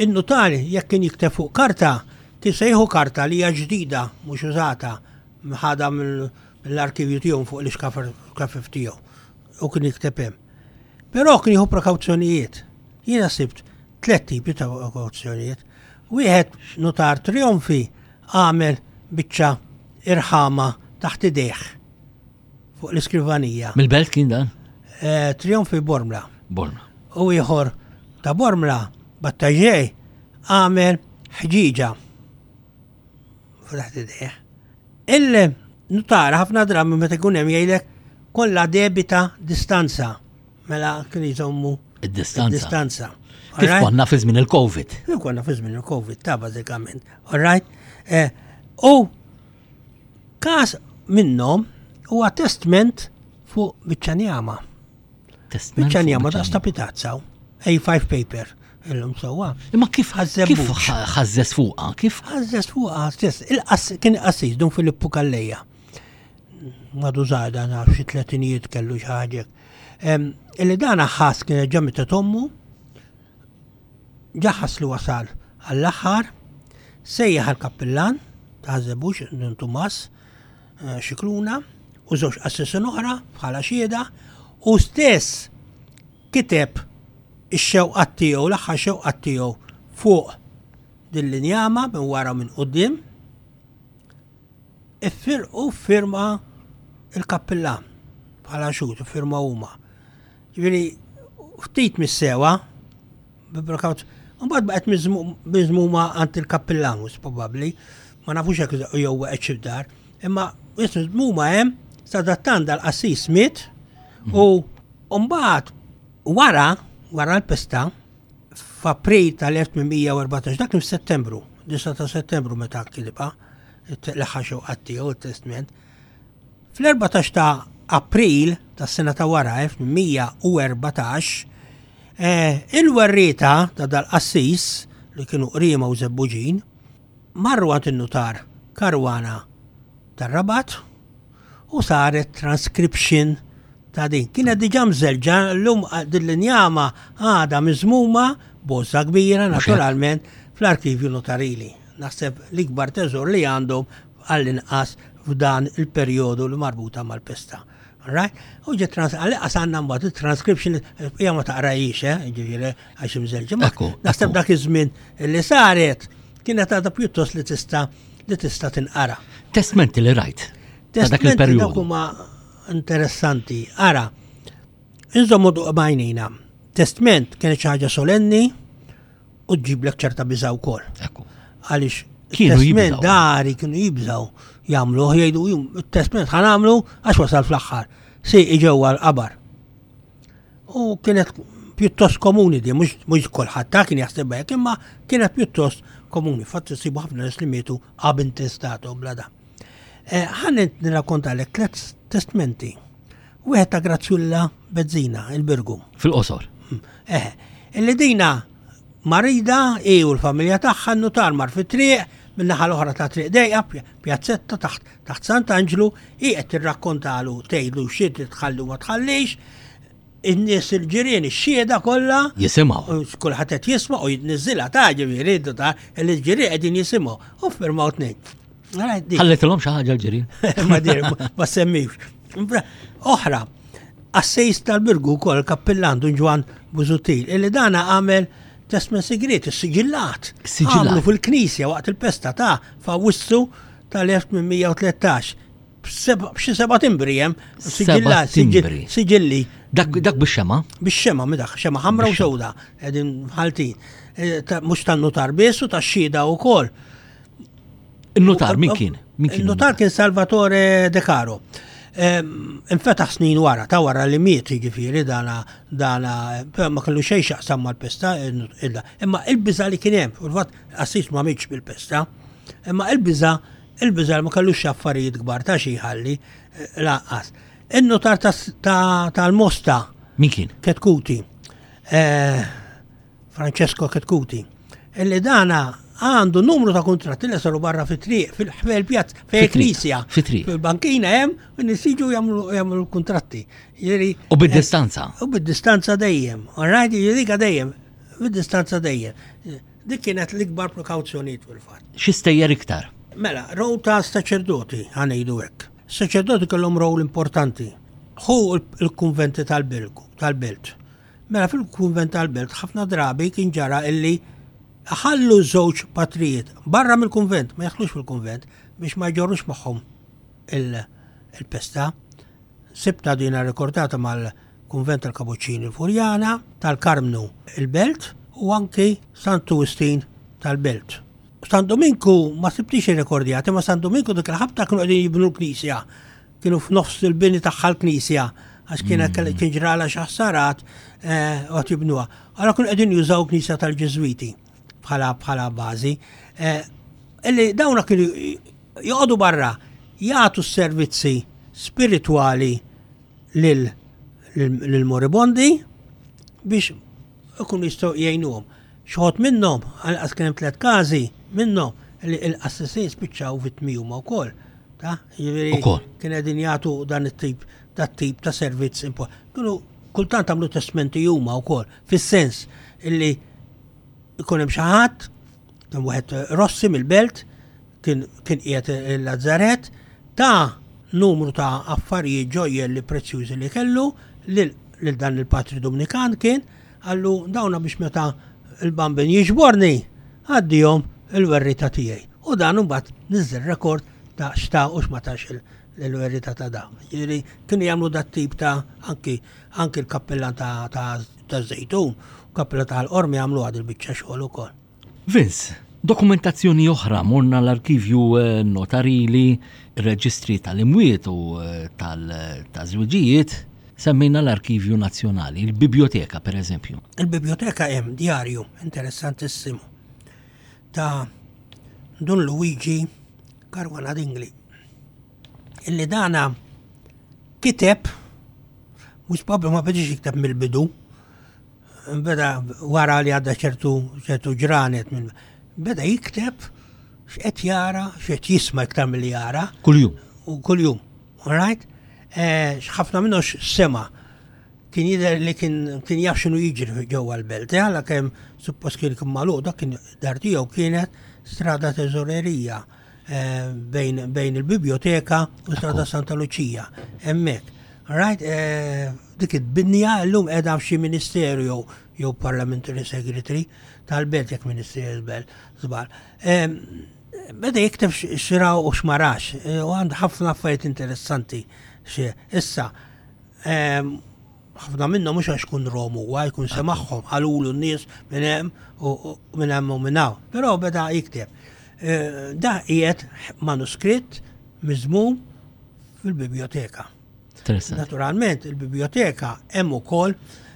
in-nutar jekk kien jikteb fuq karta, kien se jieħu karta li hija ġdida mhux użata ħadha mill-arkivju tiegħu fuq l-iskafef tiegħu u kien jikteb hemm. Però kien jieħu prekawzjonijiet. Jiena sibt tliet tipi ta' prekawzjonijiet. Wieħed nutar trionfi għamel biċċa irħama taħt idejh. Fuq l-iskrivanija. Mill-belt kien dan? Eh, Trion fi Bormla. Bormla. U ieħor ta' Bormla, battaġej, għamel ħġiġa. Flaħt id-deħ. Ille, nutara ħafna drabi meta jkun hemm jgħidlek kollha debita distanza. Mela kien jżommu id-distanza. Kif konna fi żmien il-COVID. Kif konna fi żmien il-COVID, ta' bażikament. All right? Eh, u Każ minnhom huwa testment fuq biċċa njama. Biċċa njama ta' stapitazzaw. A5 paper, illum sowa. Imma kif ħazzez fuqa? Kif ħazzez fuqa? Stess, il-qass kien qassis dun Filippu Kalleja. Madu zada na xi tletinijiet kellu xi ħaġek. Illi dana ħass kien ġemita tommu Ġaħħas li wasal għall-aħħar, sejjaħ għall-kappillan ta' Ħaż-Żebbuġ, Dun Tumas Scicluna, u żewġ qassisin oħra bħala xhieda, u stess kiteb ix-xewqat tiegħu, l-aħħar xewqat tiegħu fuq din l-injama minn wara minn quddiem. Iffirqu firma l-kappillan bħala xhud, iffirmaw huma. Ġifieri ftit mis-sewa, b'brokaut, mbagħad baqgħet miżmuma għand il-kappillan wis probabbli, ma nafux hekk jew waqgħet xi dar, imma wis miżmuma hemm sadattan dal-qassis miet u mbagħad wara wara l-pesta f'April tal-1814, dak kien f'Settembru, 9 ta' Settembru meta kien ibqa' l-aħħar xewqat tiegħu t-testment. Fl-14 ta' April tas-sena ta' wara 1814, eh, il-werrieta ta' dal-qassis li kienu qrima u zebbuġin marru għand in-nutar Karwana tar-Rabat u saret transcription ta' din. Kienet diġa mżelġa l-lum din l-injama għada mizmuma bozza kbira naturalment fl-arkivju notarili. Naħseb l-ikbar teżor li għandhom għall-inqas f'dan il-perjodu li marbuta mal-pesta. Right? U ġi għalliqas għanna mbagħad il-transcription hija ma taqrajiex, eh? ġifieri għax imżelġa. Naħseb dak iż-żmien li saret Kienet għadha pjuttost li tista' li tista' tinqara. Testmenti li rajt. Testmenti li huma interessanti. Ara, inżommu duq bajnina. Testment kien xi ħaġa solenni u ġiblek ċerta biża' wkoll. Għaliex kienu jibżaw. dari kienu jibżaw jamlu, jgħidu, il-testment ħan għamlu għax wasal fl-axħar. Si iġewa l-qabar. U kienet pjuttost komuni di, mhux kulħadd ta' kien jaħseb hekk, imma kienet pjuttost komuni. Fatt isibu ħafna nies li mietu qabel intestato bla da. Eh, Ħanet nirrakkontalek tliet testmenti. Wieħed ta' Grazzjulla Bezzina, il-Birgu. Fil-qosor. Hmm. Eh, illi dina marida i u l-familja tagħha notar mar fit-triq minnaħa l-oħra ta' triq dejqa, pjazzetta taħt Taħt Sant'Anġlu hi qed tirrakkontalu tgħidlu xi tħalli u ma tħallix, in-nies il-ġirien ix-xieda kollha. Jisimgħu. Kulħadd qed jisma' u jitniżżilha ta' ġifieri ta' li l-ġirien qegħdin jisimgħu. U firmaw tnejn. Ħallitilhom xi ħaġa l-ġirien. Ma dir, ma semmix. Oħra, assejs tal-Birgu kol kappillan Dun Ġwan Buzutil, illi dana għamel testment segret, sigillat. Sigillat. fil-knisja waqt il-pesta ta' fawissu tal-1813 b'xi seba' timbri hemm siġilla siġilli. Dak biex xema? Biex xema mi dak, xema ħamra u sewda qegħdin ħaltin. Eh, mhux tan-nutar biss u tax-xhieda wkoll. Il-nutar min kien? Il-nutar kien Salvatore De Caro. Infetaħ snin wara, ta' wara li miet ġifiri dana, dana, ma kellu xejn xaqsam mal-pesta, imma il-biza li kienem, u l-fat assis ma mietx bil-pesta. Imma il-biża, il-biża ma kellux affarijiet kbar ta' xi ħalli eh, laqqas. In-notar tal-Mosta. Min kien? Ketkuti. Eh, Francesco Ketkuti. Illi dana għandu numru ta' kontratti li saru barra fit-triq, fil-ħbel pjazz, fil knisja Fil-bankina hemm, nisiġu jagħmlu kontratti. U bid-distanza. U bid-distanza dejjem. Orajdi, jirika dejjem. Bid-distanza dejjem. Dik kienet l-ikbar prekawzjoni fil-fatt. Xi stejjer iktar? Mela, row ta' saċerdoti, ħanejdu hekk. Saċerdoti kellhom rowl importanti. Hu l-kunventi tal-Bilku, tal-Belt. Mela fil-kunvent tal-Belt ħafna drabi kien ġara illi ħallu żewġ patrijiet barra mill-kunvent, ma jaħlux fil-kunvent biex ma jġorrux magħhom il-pesta. Il Sibta dina rekordata mal Kunvent tal-Kapuċċini l-Furjana, tal-Karmnu il-Belt u anki Santu Wistin tal-Belt. San Dominku ma sibtix irrekordjati, ma San Dominku dik il-ħabta kienu qegħdin jibnu l-knisja. Kienu f'nofs il-bini tagħha l-knisja għax kien mm. kien ġrala xi ħsarat eh, qed jibnuha. Allora kienu qegħdin jużaw knisja tal-Ġeżwiti bħala bħala bażi. Eh, illi dawna kienu joqogħdu barra jagħtu s-servizzi spiritwali lill-moribondi biex ikun jistgħu jgħinuhom. Xħot minnhom, għalqas kien hemm tliet każi minnhom li l-assessi spiċċaw vittmi huma wkoll. Ta' jiġifieri kien qegħdin jagħtu dan it-tip dat tip ta' servizz Kienu kultant għamlu testmenti huma wkoll fis-sens illi jkun hemm xi ħadd Wieħed Rossi mill-Belt kien qiegħed il-Lazzaret ta' numru ta' affarijiet ġojjel li prezzjużi li kellu lil dan il-Patri Dominikan kien għallu dawna biex meta il-bambin jiġborni għaddihom il-werrita tiegħi. U dan imbagħad niżel rekord ta' xta u x'ma tax il-werrita ta' da. Jiġifieri kienu jagħmlu dat tip ta' anki anki l-kappellan ta' żejtun, kappellan ta' l-qormi jagħmlu għad il-biċċa xogħol ukoll. Vince, dokumentazzjoni oħra morna l-arkivju eh, notarili, reġistri tal-imwiet u eh, tal-żwiġijiet, semmejna l-Arkivju Nazzjonali, il-Biblioteka per eżempju. Il-Biblioteka hemm djarju interessantissimu ta' Dun Luigi Caruana Dingli. Illi dana kiteb, mux probabli ma biex jikteb mill-bidu, Beda wara li għadda ċertu ċertu ġranet minn beda jikteb x'qed jara, x'qed jisma' iktar milli jara. Kuljum. U kuljum. Right? Eh, x'ħafna minnu sema kien jidher li kien kien jaf x'inhu jiġri ġewwa l-belt. Eh, għala kemm suppost kien kien magħluq dak kien dar tiegħu kienet strada teżorerija. bejn il-biblioteka u strada Santa Luċija. Emmek, rajt eh, dik id-binja l-lum edha f'xi ministeru jew jew parlamentary secretary tal-belt jek ministeru l-belt, zbar. Beda jikteb xiraw u xmarax, eh, u għand ħafna affarijiet interessanti. Issa, Ħafna minnhom mhux għax kun Rom huwa, jkun semagħhom, qalulu n-nies minn hemm u minn hemm u minn hawn. Però beda jikteb. Da qiegħed manuskritt miżmum fil-biblioteka. Naturalment, il-biblioteka hemm ukoll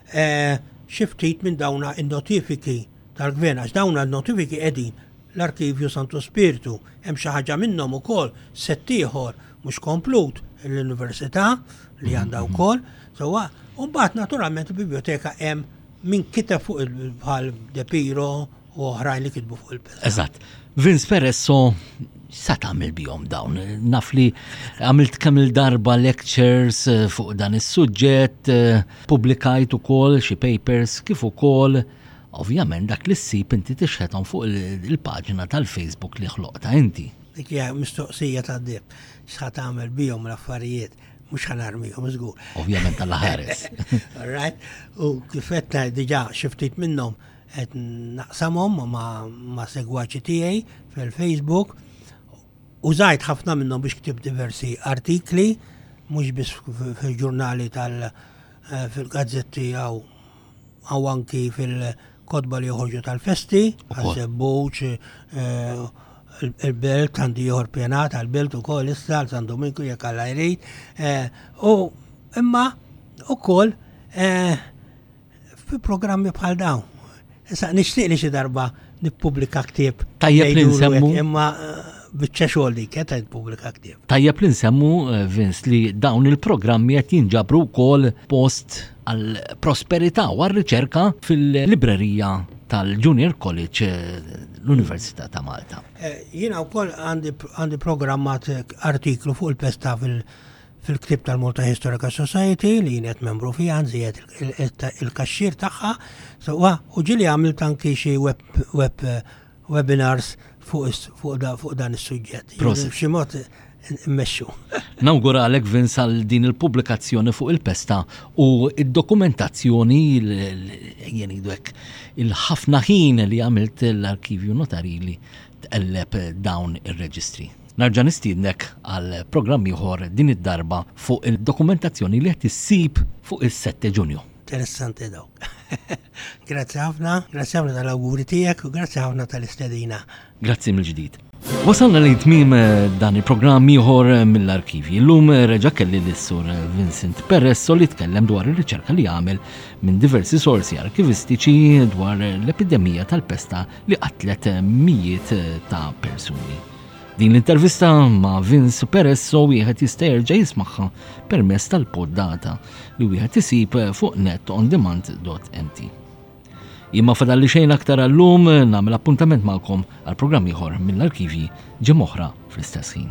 xi ftit minn dawna in-notifiki tal-gvern, għax dawna n-notifiki qegħdin l-Arkivju Santu Spirtu. Hemm xi ħaġa minnhom ukoll, sett ieħor mhux komplut, l-Università li għandha wkoll, sewwa. U mbagħad naturalment il-bibjoteka hemm min kiteb fuq il-bħal De Piro u oħrajn li kitbu fuq il-pil. Eżatt. Vince Peresso sa tagħmel bihom dawn. Naf li għamilt kemm il-darba lectures eh, fuq dan is-suġġett, eh, publikajt ukoll xi papers kif ukoll Ovvjament dak li ssib inti tixħethom fuq il-paġna tal-Facebook li ħloqtha inti. Dik hija mistoqsija tad-deheb. X'ħa tagħmel bihom l-affarijiet? Mhux ħa narmihom żgur. Ovvjament Alla ħares. All right. U kif qed diġà xi ftit minnhom qed naqsamhom ma' segwaċi tiegħi fil-Facebook. Użajt ħafna minnhom biex ktib diversi artikli, mhux biss fil-ġurnali tal- eh, fil-gazzetti għaw għaw anki fil-kotba li joħorġu tal-festi, għal-sebbuċ, eh, il-belt għandu joħor pjenat għal-belt u koll issa għal San Dominku jek għalla jrid. Eh, u imma u koll eh, fi programmi bħal dawn. Issa nishtiq li xi darba Nippubblika ktieb. Tajjeb li nsemmu. Imma eh, biċċa xogħol dik qed eh, pubblika ktieb. Tajjeb li nsemmu eh, Vince li dawn il-programmi qed jinġabru wkoll post għal prosperità u għal riċerka fil-librerija tal-Junior College l-Università ta' Malta. Jiena wkoll għandi programmat artiklu fuq il-pesta fil- fil-ktieb tal-Malta Historical Society li jien qed membru fiha nżied il-kaxxir tagħha sewwa u ġieli għamilt anki xi web webinars fuq dan is-suġġett. Xi mod immexxu. Nawguralek Vince għal din il-pubblikazzjoni fuq il-pesta u id-dokumentazzjoni jien idwek il-ħafna ħin li għamilt l-arkivju notarili tqelleb dawn ir-reġistri. Nerġa' nistiednek għal programm ieħor din id-darba fuq il-dokumentazzjoni li qed issib fuq is-sette Ġunju. Interessanti dawk. Grazzi ħafna, grazzi ħafna tal-awguri tiegħek u grazzi ħafna tal-istedina. Grazzi mill-ġdid. Wasalna li tmim eh, dan il-programm ieħor eh, mill-arkivji. Llum eh, reġa' kelli l-sur Vincent Perez li tkellem dwar ir-riċerka li għamel minn diversi sorsi arkivistiċi dwar l-epidemija tal-pesta li qatlet mijiet ta' persuni. Din l-intervista ma' Vince Peresso wieħed jista' jerġa' jismagħha permezz tal-poddata li wieħed isib fuq netondemand.mt. Imma fadal li xejn aktar għallum nagħmel appuntament magħkom għal programm ieħor mill-arkivji ġimgħa oħra fl-istess ħin.